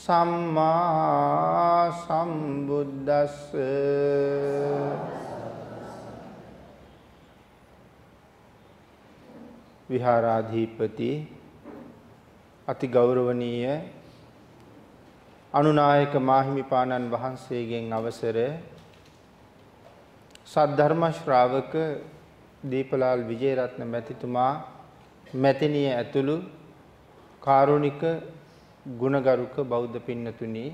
සම්මා සම්බුද්දස්ස. විහාරාධිපති අති ගෞරවනීය අනුනායක මාහිමිපාණන් වහන්සේගෙන් අවසර සද්ධර්ම ශ්‍රාවක දීපලාල් විජේරත්න මැතිතුමා මැතිණිය ඇතුළු කාරුණික ගුණගරුක බෞද්ධ පින්නතුනි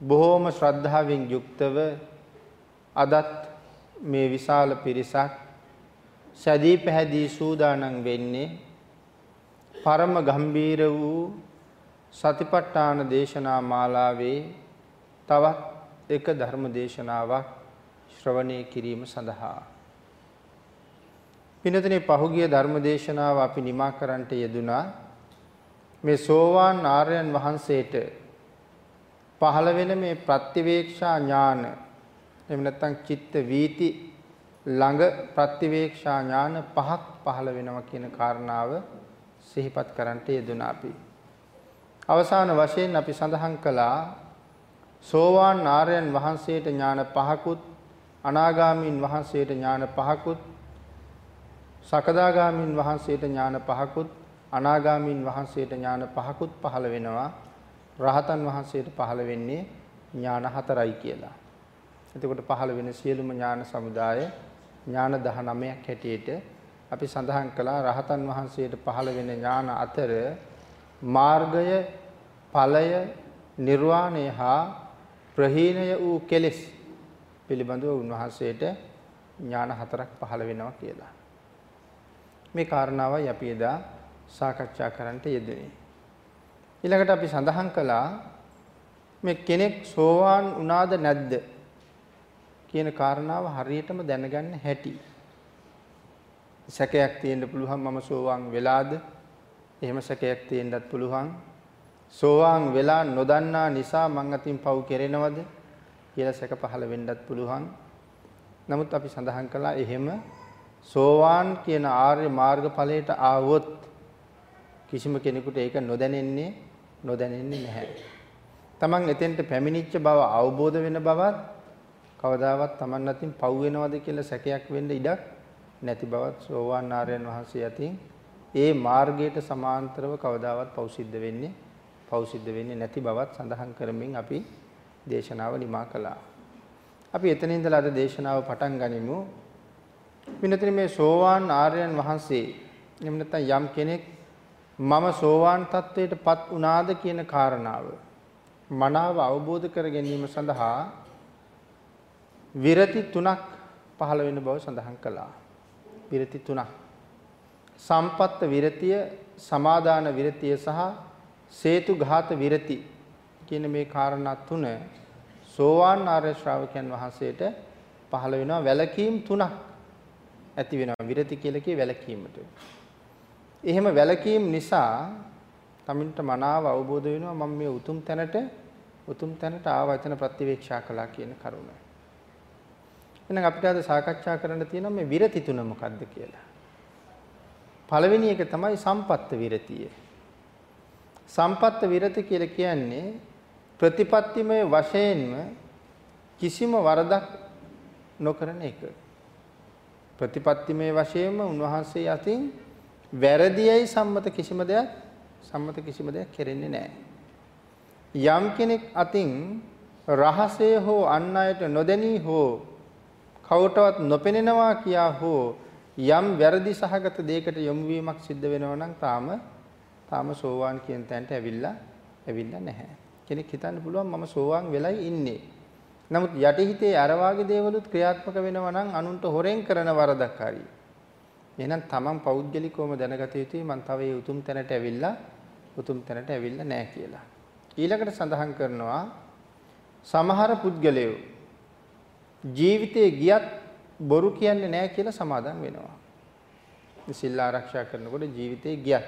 බොහෝම ශ්‍රද්ධාවෙන් යුක්තව අදත් මේ විශාල පිරිසක් සැදී පැහැදී සූදානම් වෙන්නේ පරම ගම්බීර වූ සතිපට්ඨාන දේශනා මාලාවේ තවත් එක ධර්ම දේශනාවක් ශ්‍රවණය කිරීම සඳහා. පිනතනේ පහුගිය ධර්ම දේශනාව අපි නිමා කරන්නට යෙදුනා මේ සෝවාන් ආර්යයන් වහන්සේට පහළ වෙන මේ ප්‍රතිවේක්ෂා ඥාන එහෙම නැත්නම් චිත්ත වීති ළඟ ප්‍රතිවේක්ෂා ඥාන පහක් පහළ වෙනවා කියන කාරණාව සිහිපත් කරන්නට යෙදුණා අපි. අවසාන වශයෙන් අපි සඳහන් කළා සෝවාන් ආර්යයන් වහන්සේට ඥාන පහකුත් අනාගාමීන් වහන්සේට ඥාන පහකුත් සකදාගාමීන් වහන්සේට ඥාන පහකුත් අනාගාමීන් වහන්සේට ඥාන පහකුත් පහළ වෙනවා රහතන් වහන්සේට පහළ වෙන්නේ ඥාන හතරයි කියලා. එතකොට පහළ වෙන සියලුම ඥාන සමුදාය ඥාන 19ක් හැටියට අපි සඳහන් කළා රහතන් වහන්සේට පහළ වෙන ඥාන අතර මාර්ගය ඵලය නිර්වාණය හා ප්‍රහීණය වූ කෙලෙස් පිළිබඳව උන්වහන්සේට ඥාන හතරක් පහළ වෙනවා කියලා. මේ කාරණාවයි අපි එදා සාකච්ඡා කරන්නට යෙදුනේ. ඊළඟට අපි සඳහන් කළා මේ කෙනෙක් සෝවාන් වුණාද නැද්ද කියන කාරණාව හරියටම දැනගන්න හැටි. සැකයක් තියෙන්න පුළුවන් මම සෝවාන් වෙලාද? එහෙම සැකයක් තියෙන්නත් පුළුවන්. සෝවාන් වෙලා නොදන්නා නිසා මං අතින් පව් කෙරෙනවද කියලා සැක පහළ වෙන්නත් පුළුවන්. නමුත් අපි සඳහන් කළා එහෙම සෝවාන් කියන ආර්ය මාර්ගඵලයට ආවොත් කිසිම කෙනෙකුට ඒක නොදැනෙන්නේ නොදැනෙන්නේ නැහැ. Taman එතෙන්ට පැමිණිච්ච බව අවබෝධ වෙන බවත් කවදාවත් Taman අතින් පව් වෙනවද කියලා සැකයක් වෙන්න ඉඩක් නැති බවත් සෝවාන් ආර්යයන් වහන්සේ අතින් ඒ මාර්ගයට සමාන්තරව කවදාවත් පව් සිද්ධ වෙන්නේ පව් සිද්ධ වෙන්නේ නැති බවත් සඳහන් කරමින් අපි දේශනාව නිමා කළා. අපි එතන ඉඳලා අද දේශනාව පටන් ගනිමු. විනතර මේ සෝවාන් ආර්යයන් වහන්සේ එහෙම නැත්නම් යම් කෙනෙක් මම සෝවාන් තත්වයටපත් වුණාද කියන කාරණාව මනාව අවබෝධ කර ගැනීම සඳහා විරති තුනක් පහළ වෙන බව සඳහන් කළා. විරති තුනක්. සම්පත්ත විරතිය, සමාදාන විරතිය සහ සේතු ඝාත විරති කියන මේ කාරණා තුන සෝවාන් ආර්ය ශ්‍රාවකයන් වහන්සේට පහළ වෙනවා වැලකීම් තුනක් ඇති වෙනවා විරති කියලා කිය වැලකීමට. එහෙම වැලකීම් නිසා තමන්ට මනාව අවබෝධ වෙනවා මම මේ උතුම් තැනට උතුම් තැනට ආවා එතන ප්‍රතිවේක්ෂා කළා කියන කරුණ. එහෙනම් අපිට අද සාකච්ඡා කරන්න තියෙනවා මේ විරති තුන මොකක්ද කියලා. පළවෙනි එක තමයි සම්පත්ත විරතිය. සම්පත්ත විරති කියලා කියන්නේ ප්‍රතිපත්තිමය වශයෙන්ම කිසිම වරදක් නොකරන එක. ප්‍රතිපත්තිමය වශයෙන්ම උන්වහන්සේ අතින් වැරදියයි සම්මත කිසිම දෙයක් සම්මත කිසිම දෙයක් කෙරෙන්නේ නැහැ. යම් කෙනෙක් අතින් රහසය හෝ අන් අයට නොදැනී හෝ කවටවත් නොපෙනෙනවා කියා හෝ යම් වැරදි සහගත දෙයකට යොමු වීමක් සිද්ධ වෙනවා නම් තාම තාම සෝවාන් කියන තැනට ඇවිල්ලා ඇවිල්ලා නැහැ. කෙනෙක් හිතන්න පුළුවන් මම සෝවාන් වෙලයි ඉන්නේ. නමුත් යටිහිතේ අර වාගේ දේවලුත් ක්‍රියාත්මක වෙනවා නම් අනුන්ට හොරෙන් කරන වරදක් හරි. එහෙනම් තමන් පෞද්ගලිකවම දැනගත යුතුයි මං තව ඒ උතුම් තැනට ඇවිල්ලා උතුම් තැනට ඇවිල්ලා නැහැ කියලා. ඊළඟට සඳහන් කරනවා සමහර පුද්ගලයෝ ජීවිතේ ගියත් බොරු කියන්නේ නැහැ කියලා සමාදම් වෙනවා. සිල් ආරක්ෂා කරනකොට ජීවිතේ ගියත්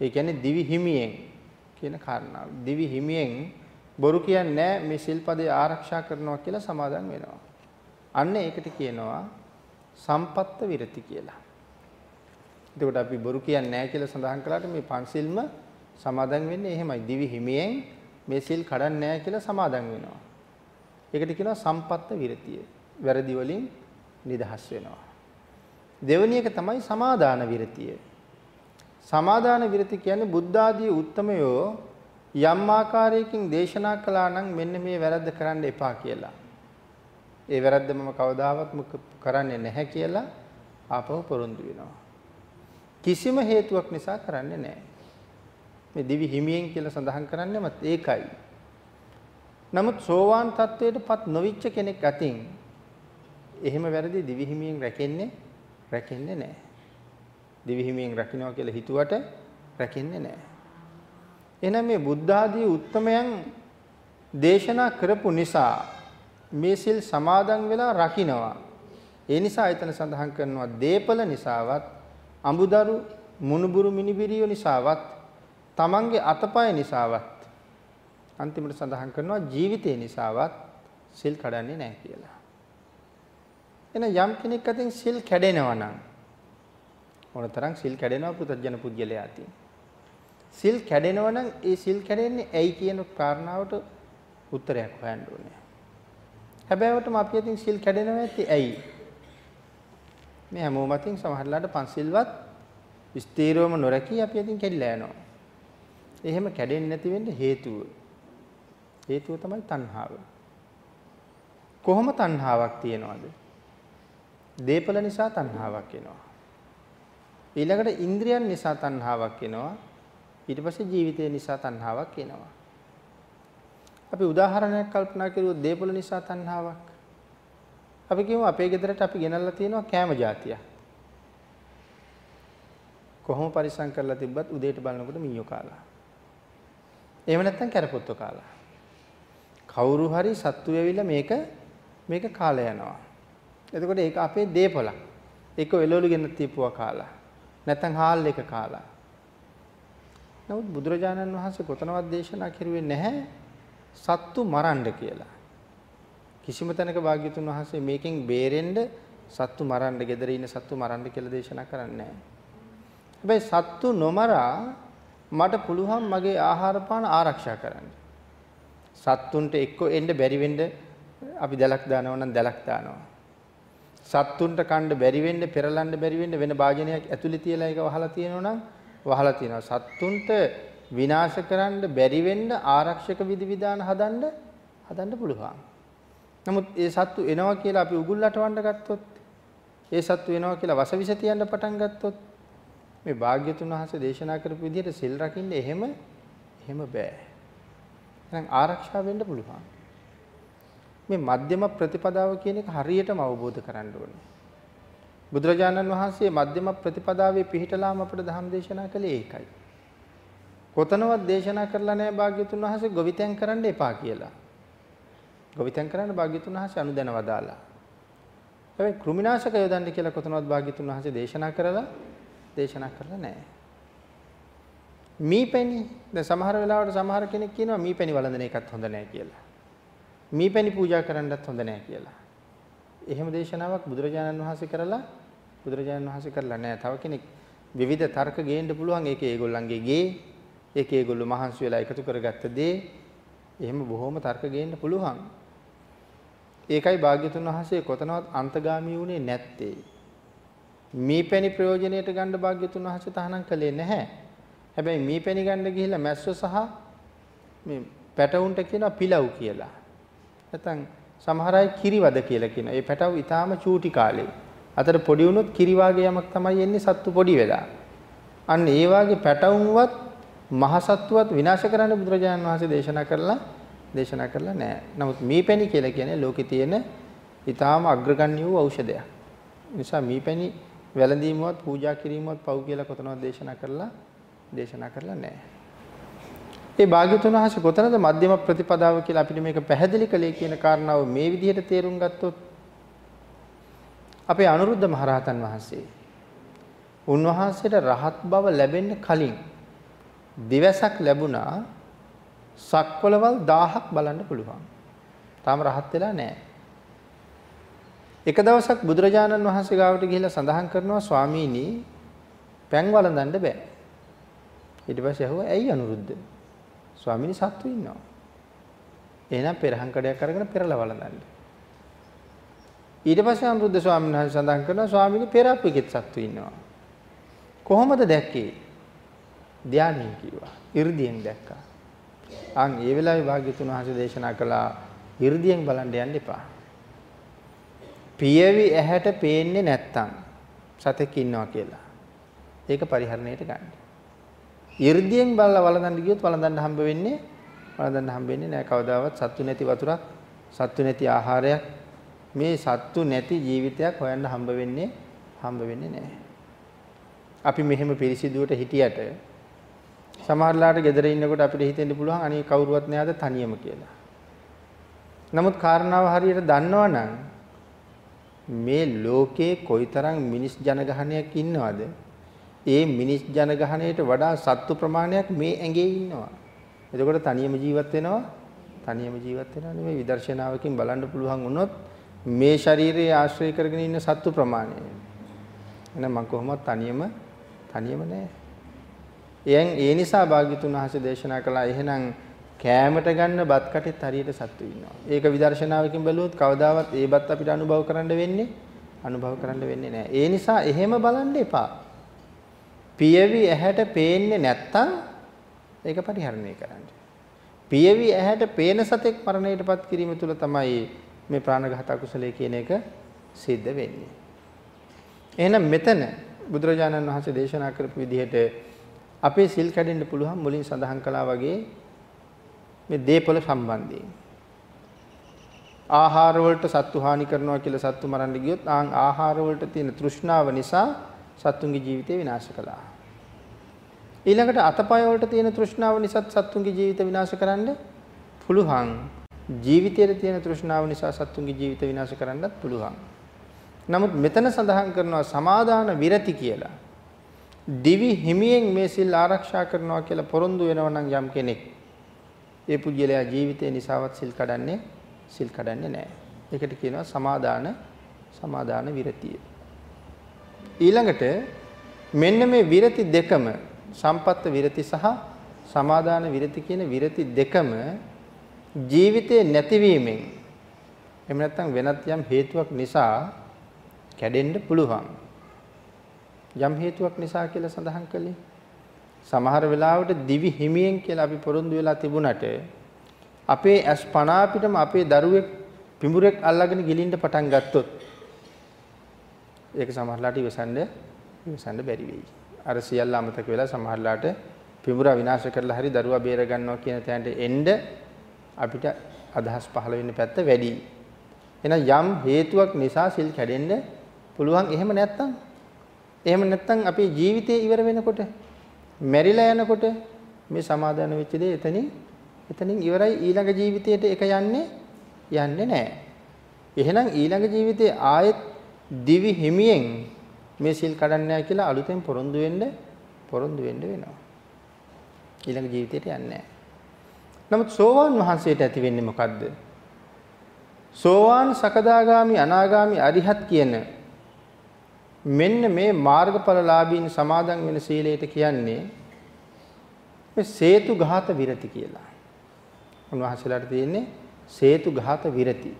ඒ කියන්නේ දිවි හිමියෙන් කියන කාරණාව. දිවි හිමියෙන් බොරු කියන්නේ නැහැ මේ සිල්පදේ ආරක්ෂා කරනවා කියලා සමාදම් වෙනවා. අන්න ඒකට කියනවා සම්පත්ත විරති කියලා. එතකොට අපි බොරු කියන්නේ නැහැ කියලා සඳහන් කළාට මේ පන්සිල්ම සමාදන් වෙන්නේ එහෙමයි. දිවි හිමියෙන් මේ සිල් කඩන්නේ නැහැ කියලා සමාදන් වෙනවා. ඒකට කියනවා සම්පත්ත විරතිය. වැරදි වලින් නිදහස් වෙනවා. දෙවෙනි එක තමයි සමාදාන විරතිය. සමාදාන විරති කියන්නේ බුද්ධ ආදී උත්තමයෝ යම් ආකාරයකින් දේශනා කළා නම් මෙන්න මේ වැරද්ද කරන්න එපා කියලා. ඒ වැරද්ද මම කවදාවත් කරන්නේ නැහැ කියලා ආපහු පොරොන්දු වෙනවා. කිසිම හේතුවක් නිසා කරන්නේ නැහැ. මේ දිවි හිමියෙන් කියලා සඳහන් කරන්නේමත් ඒකයි. නමුත් සෝවාන් තත්වයටපත් නොවිච්ච කෙනෙක් අතින් එහෙම වැරදි දිවි හිමියෙන් රැකෙන්නේ රැකෙන්නේ නැහැ. දිවි හිමියෙන් රකින්නවා කියලා හිතුවට රැකෙන්නේ නැහැ. එහෙනම් මේ බුද්ධ ආදී උත්තමයන් දේශනා කරපු නිසා මේ සිල් සමාදන් වෙලා රකින්නවා. ඒ නිසා එතන සඳහන් කරනවා දීපල නිසාවත් අඹුදරු මුණුබුරු මිනිබිරියෝ නිසාවත් තමන්ගේ අතපය නිසාවත් අන්තිමට සඳහන් කරනවා ජීවිතේ නිසාවත් සිල් කඩන්නේ නැහැ කියලා. එන යම් කෙනෙක් අතින් සිල් කැඩෙනවා නම් මොනතරම් සිල් කැඩෙනවා පුතජන පුජ්‍යලයා අතින්. සිල් කැඩෙනවා නම් ඒ සිල් කැඩෙන්නේ ඇයි කියන කාරණාවට උත්තරයක් හොයන්න ඕනේ. හැබැයිවටම අපි අතින් සිල් කැඩෙනවා ඇත්තේ ඇයි? මේ හැමෝම අතින් සමහරලාට පන්සිල්වත් ස්ථීරවම නොරකී අපි අතින් කැඩිලා යනවා. එහෙම කැඩෙන්නේ නැති වෙන්න හේතුව. හේතුව තමයි තණ්හාව. කොහොම තණ්හාවක් තියනවද? දීපල නිසා තණ්හාවක් එනවා. ඊළඟට ඉන්ද්‍රියන් නිසා තණ්හාවක් එනවා. ඊට පස්සේ ජීවිතය නිසා තණ්හාවක් එනවා. අපි උදාහරණයක් කල්පනා කරුවොත් දීපල නිසා තණ්හාවක්. අපි කියමු අපේ ගෙදරට අපි ගෙනල්ලා තියෙනවා කෑම జాතියක්. කොහොම පරිස්සම් කරලා තිබ්බත් උදේට බලනකොට මීයෝ කාලා. එහෙම නැත්නම් කැරපොත්තෝ කාලා. කවුරු හරි සත්තු වෙවිලා මේක මේක කාලා යනවා. එතකොට ඒක අපේ දීපලක්. ඒක එළවලු ගෙන තියපුවා කාලා. නැත්නම් හාල් එක කාලා. නමුත් බුදුරජාණන් වහන්සේ කොතනවත් දේශනා කරුවේ නැහැ සත්තු මරන්න කියලා. කිසිම තැනක භාග්‍යතුන් වහන්සේ මේකෙන් බේරෙන්න සත්තු මරන්න, gedare ඉන්න සත්තු මරන්න කියලා දේශනා කරන්නේ නැහැ. හැබැයි සත්තු නොමරා මට පුළුවන් මගේ ආහාර පාන ආරක්ෂා කරන්න. සත්තුන්ට එක්ක එන්න බැරි වෙන්න අපි දැලක් දානවා නම් දැලක් දානවා. සත්තුන්ට කණ්ඩ බැරි වෙන්න පෙරලන්න බැරි වෙන්න වෙන භාජනයක් ඇතුලේ තියලා ඒක වහලා තියෙනවා නම් වහලා තියෙනවා. සත්තුන්ට විනාශ කරන්න බැරි වෙන්න ආරක්ෂක විධිවිධාන හදන්න හදන්න පුළුවන්. නමුත් ඒ සත්තු එනවා කියලා අපි උගුල්ලට වණ්ඩ ගත්තොත් ඒ සත්තු එනවා කියලා වසවිස තියන්න පටන් ගත්තොත් මේ භාග්‍යතුන් වහන්සේ දේශනා කරපු විදිහට සිල් රකින්න එහෙම එහෙම බෑ. එහෙනම් ආරක්ෂා වෙන්න පුළුවන්. මේ මධ්‍යම ප්‍රතිපදාව කියන එක හරියටම අවබෝධ කරගන්න ඕනේ. බුදුරජාණන් වහන්සේ මධ්‍යම ප්‍රතිපදාවේ පිහිටලාම අපට ධම් දේශනා කළේ ඒකයි. කොතනවත් දේශනා කරලා නැහැ භාග්‍යතුන් වහන්සේ ගොවිතැන් කරන්න එපා කියලා. ගොවිතැන් කරන්න භාග්‍යතුන් වහන්සේ අනුදැන වදාලා. හැබැයි කෘමිනාශක යොදන්න කියලා කොතනවත් භාග්‍යතුන් වහන්සේ දේශනා කරලා දේශනා කරලා නැහැ. මීපැණි දැන් සමහර වෙලාවට සමහර කෙනෙක් කියනවා මීපැණි වළඳන එකත් හොඳ නැහැ කියලා. මීපැණි පූජා කරන්නත් හොඳ නැහැ කියලා. එහෙම දේශනාවක් බුදුරජාණන් වහන්සේ කරලා බුදුරජාණන් වහන්සේ කරලා නැහැ. තව කෙනෙක් විවිධ තර්ක ගේන්න පුළුවන් ඒක ඒගොල්ලන්ගේ ගේ ඒක ඒගොල්ලෝ මහන්සි වෙලා එකතු කරගත්ත දේ. එහෙම බොහොම තර්ක ගේන්න පුළුවන්. ඒකයි භාග්‍යතුන් වහන්සේ කොතනවත් අන්තගාමී වුණේ නැත්තේ. මීපැණි ප්‍රයෝජනයට ගන්න භාග්‍යතුන් වහන්සේ තහනම් කළේ නැහැ. හැබැයි මීපැණි ගන්න ගිහිල්ලා මැස්සෝ සහ මේ පැටවුන්ට කියනවා පිලව් කියලා. නැත්නම් සමහර අය කිරිවද කියලා කියනවා. ඒ පැටව ඊටාම චූටි කාලේ. අතට පොඩි වුණොත් කිරි වාගේ යමක් තමයි එන්නේ සත්තු පොඩි වෙලා. අන්න ඒ වාගේ පැටවුන්වත් මහ සත්තුවත් විනාශ කරන්න බුදුරජාණන් වහන්සේ දේශනා කරලා දේශනා කරලා නැහැ. නමුත් මීපැණි කියලා කියන්නේ ලෝකේ තියෙන ඊටාම අග්‍රගණ්‍ය වූ ඖෂධයක්. නිසා මීපැණි වැළඳීමවත් පූජා කිරීමවත් පව් කියලා කොතනවත් දේශනා කරලා දේශනා කරලා නැහැ. ඒ භාග්‍යතුන් වහන්සේ කොතනද මධ්‍යම ප්‍රතිපදාව කියලා අපිට මේක පැහැදිලි කළේ කියන කාරණාව මේ විදිහට තේරුම් ගත්තොත් අපේ අනුරුද්ධ මහරහතන් වහන්සේ උන්වහන්සේට රහත් බව ලැබෙන්න කලින් දිවසක් ලැබුණා සක්වලවල් 1000ක් බලන්න පුළුවන්. තාම රහත් වෙලා නැහැ. එක දවසක් බුදුරජාණන් වහන්සේ ගාවට ගිහිල්ලා සඳහන් කරනවා ස්වාමීනි පැන් වළඳන්න බෑ. ඊට පස්සේ අහුවා ඇයි අනුරුද්ධ? ස්වාමීනි සත්තු ඉන්නවා. එහෙනම් පෙරහන් කඩයක් අරගෙන පෙරලා වළඳන්න. ඊට පස්සේ අනුරුද්ධ ස්වාමීන් වහන්සේ සඳහන් කරනවා ස්වාමීනි පෙරප්පෙකෙත් සත්තු ඉන්නවා. කොහොමද දැක්කේ? ධානයෙන් කිව්වා. 이르දියෙන් දැක්කා. අන් ඒ වෙලාවේ භාග්‍යතුන් වහන්සේ දේශනා කළා 이르දියෙන් බලන්න යන්න එපා. පියවි ඇහැට පේන්නේ නැත්තම් සතෙක් ඉන්නවා කියලා. ඒක පරිහරණයට ගන්න. 이르දියෙන් බලලා වළඳන්න ගියොත් වළඳන්න හම්බ වෙන්නේ වළඳන්න හම්බ වෙන්නේ නැහැ කවදාවත් සත්තු නැති වතුරක් සත්තු නැති ආහාරයක් මේ සත්තු නැති ජීවිතයක් හොයන්න හම්බ වෙන්නේ හම්බ වෙන්නේ නැහැ. අපි මෙහෙම පිරිසිදුවට හිටියට සමහරලාට ගෙදර ඉන්නකොට අපිට හිතෙන්න පුළුවන් අනේ කවුරුවත් නැහැද තනියම කියලා. නමුත් කාරණාව හරියට දන්නවනම් මේ ලෝකේ කොයිතරම් මිනිස් ජනගහනයක් ඉන්නවද? ඒ මිනිස් ජනගහනයට වඩා සත්තු ප්‍රමාණයක් මේ ඇඟේ ඉන්නවා. එතකොට තනියම ජීවත් වෙනවා. තනියම ජීවත් වෙනවා නෙමෙයි විදර්ශනාවකින් බලන්න පුළුවන් වුණොත් මේ ශරීරයේ ආශ්‍රය කරගෙන ඉන්න සත්තු ප්‍රමාණය. එහෙනම් මම කොහොමවත් තනියම තනියම නෑ. එයන් ඒ නිසා භාග්‍යතුන් වහන්සේ දේශනා කළා එහෙනම් කෑමට ගන්න බත් කටෙත් හරියට සත්තු ඉන්නවා. ඒක විදර්ශනාවකින් බැලුවොත් කවදාවත් ඒ බත් අපිට අනුභව කරන්න වෙන්නේ අනුභව කරන්න වෙන්නේ නැහැ. ඒ නිසා එහෙම බලන්න එපා. පියවි ඇහැට පේන්නේ නැත්තම් ඒක පරිහරණය කරන්න. පියවි ඇහැට පේන සතෙක් මරණයටපත් කිරීම තුළ තමයි මේ ප්‍රාණඝාත අකුසලයේ කියන එක සිද්ධ වෙන්නේ. එහෙනම් මෙතන බුදුරජාණන් වහන්සේ දේශනා කරපු විදිහට අපේ සිල් කැඩෙන්න පුළුවන් මුලින් සඳහන් කළා වගේ මේ දීපල සම්බන්ධයෙන්. ආහාර වලට සත්තු හානි කරනවා කියලා සත්තු මරන්න ගියොත් ආන් ආහාර වලට තියෙන තෘෂ්ණාව නිසා සත්තුන්ගේ ජීවිතය විනාශ කළා. ඊළඟට අතපය වලට තියෙන තෘෂ්ණාව නිසා සත්තුන්ගේ ජීවිත විනාශ කරන්න පුළුවන්. ජීවිතයේ තියෙන තෘෂ්ණාව නිසා සත්තුන්ගේ ජීවිත විනාශ කරන්නත් පුළුවන්. නමුත් මෙතන සඳහන් කරනවා සමාදාන විරති කියලා. දිවි හිමියෙන් මේ සිල් ආරක්ෂා කරනවා කියලා පොරොන්දු වෙනවා නම් යම් කෙනෙක් ඒ පුජ්‍යලයා ජීවිතේ නිසාවත් සිල් කඩන්නේ සිල් කඩන්නේ නැහැ. ඒකට කියනවා සමාදාන සමාදාන විරතිය. ඊළඟට මෙන්න මේ විරති දෙකම සම්පත්ත විරති සහ සමාදාන විරති කියන විරති දෙකම ජීවිතේ නැතිවීමෙන් එහෙම නැත්නම් වෙනත් යම් හේතුවක් නිසා කැඩෙන්න පුළුවන්. යම් හේතුවක් නිසා කියලා සඳහන් කළේ සමහර වෙලාවට දිවි හිමියෙන් කියලා අපි පොරොන්දු වෙලා තිබුණට අපේ ඇස් පනා පිටම අපේ දරුවෙක් පිඹුරෙක් අල්ලගෙන ගිලින්න පටන් ගත්තොත් ඒක සමහරලාට ඉවසන්න ඉවසන්න බැරි වෙයි. අර සියල්ල අමතක වෙලා සමහරලාට පිඹුරා විනාශ කරලා හරි දරුවා බේර ගන්නවා කියන තැනට එන්න අපිට අදහස් පහළ වෙන්න පැත්ත වැඩි. එහෙනම් යම් හේතුවක් නිසා සිල් කැඩෙන්න පුළුවන්. එහෙම නැත්තම් එහෙම නැත්තම් අපේ ජීවිතේ ඉවර වෙනකොට මැරිලා යනකොට මේ සමාදාන වෙච්ච දේ එතනින් එතනින් ඉවරයි ඊළඟ ජීවිතයට ඒක යන්නේ යන්නේ නැහැ. එහෙනම් ඊළඟ ජීවිතේ ආයෙත් දිවි හිමියෙන් මේ සිල් කඩන්නේ නැහැ කියලා අලුතෙන් පොරොන්දු වෙන්න පොරොන්දු වෙන්න වෙනවා. ඊළඟ ජීවිතයට යන්නේ නැහැ. නමුත් සෝවාන් වහන්සේට ඇති වෙන්නේ මොකද්ද? සෝවාන් සකදාගාමි අනාගාමි අරිහත් කියන මෙන්න මේ මාර්ගඵලලාභීන් සමාදන් වෙන සීලයට කියන්නේ මේ සේතු ඝාත විරති කියලා. උන්වහන්සේලාට තියෙන්නේ සේතු ඝාත විරති.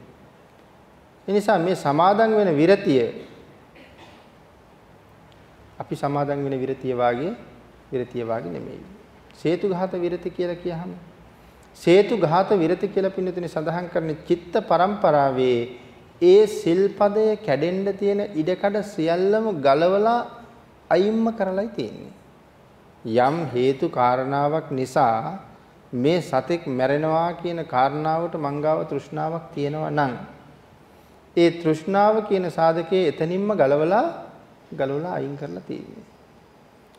ඒ නිසා මේ සමාදන් වෙන විරතිය අපි සමාදන් වෙන විරතිය වාගේ විරතිය වාගේ නෙමෙයි. සේතු ඝාත විරති කියලා කියහම සේතු ඝාත විරති කියලා පින්නතුනි සඳහන් කරන්නේ චිත්ත පරම්පරාවේ ඒ සිල්පදය කැඩෙන්න තියෙන ඉඩකඩ සියල්ලම ගලවලා අයින්ම කරලයි තියෙන්නේ. යම් හේතු කාරණාවක් නිසා මේ සතෙක් මැරෙනවා කියන කාරණාවට මංගාව තෘෂ්ණාවක් තියෙනවා නම් ඒ තෘෂ්ණාව කියන සාධකයේ එතනින්ම ගලවලා ගලවලා අයින් කරලා තියෙන්නේ.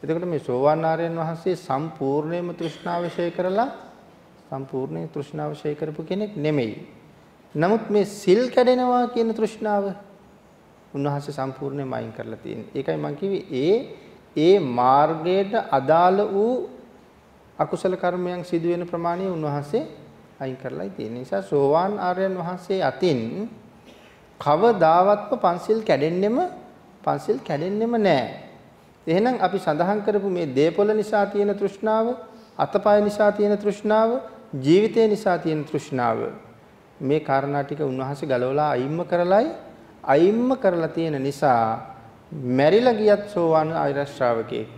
එතකොට මේ සෝවාන් ආර්යයන් වහන්සේ සම්පූර්ණයෙන්ම තෘෂ්ණාව ශේ කරලා සම්පූර්ණයෙන් තෘෂ්ණාව ශේ කරපු කෙනෙක් නෙමෙයි. නමුත් මේ සිල් කැඩෙනවා කියන තෘෂ්ණාව උන්වහන්සේ සම්පූර්ණයෙන්ම අයින් කරලා තියෙනවා. ඒකයි මම කිව්වේ ඒ ඒ මාර්ගයට අදාළ වූ අකුසල කර්මයන් සිදු වෙන ප්‍රමාණය උන්වහන්සේ අයින් කරලායි තියෙන නිසා සෝවාන් ආර්යයන් වහන්සේ අතින් කවදාවත්ම පන්සිල් කැඩෙන්නෙම පන්සිල් කැඩෙන්නෙම නැහැ. එහෙනම් අපි සඳහන් කරපු මේ දේපොළ නිසා තියෙන තෘෂ්ණාව, අතපය නිසා තියෙන තෘෂ්ණාව, ජීවිතය නිසා තියෙන තෘෂ්ණාව මේ කාරණා ටික උන්වහන්සේ ගලවලා අයිම්ම කරලයි අයිම්ම කරලා තියෙන නිසා මැරිලා ගියත් සෝවාන් ආර්ය ශ්‍රාවකෙක්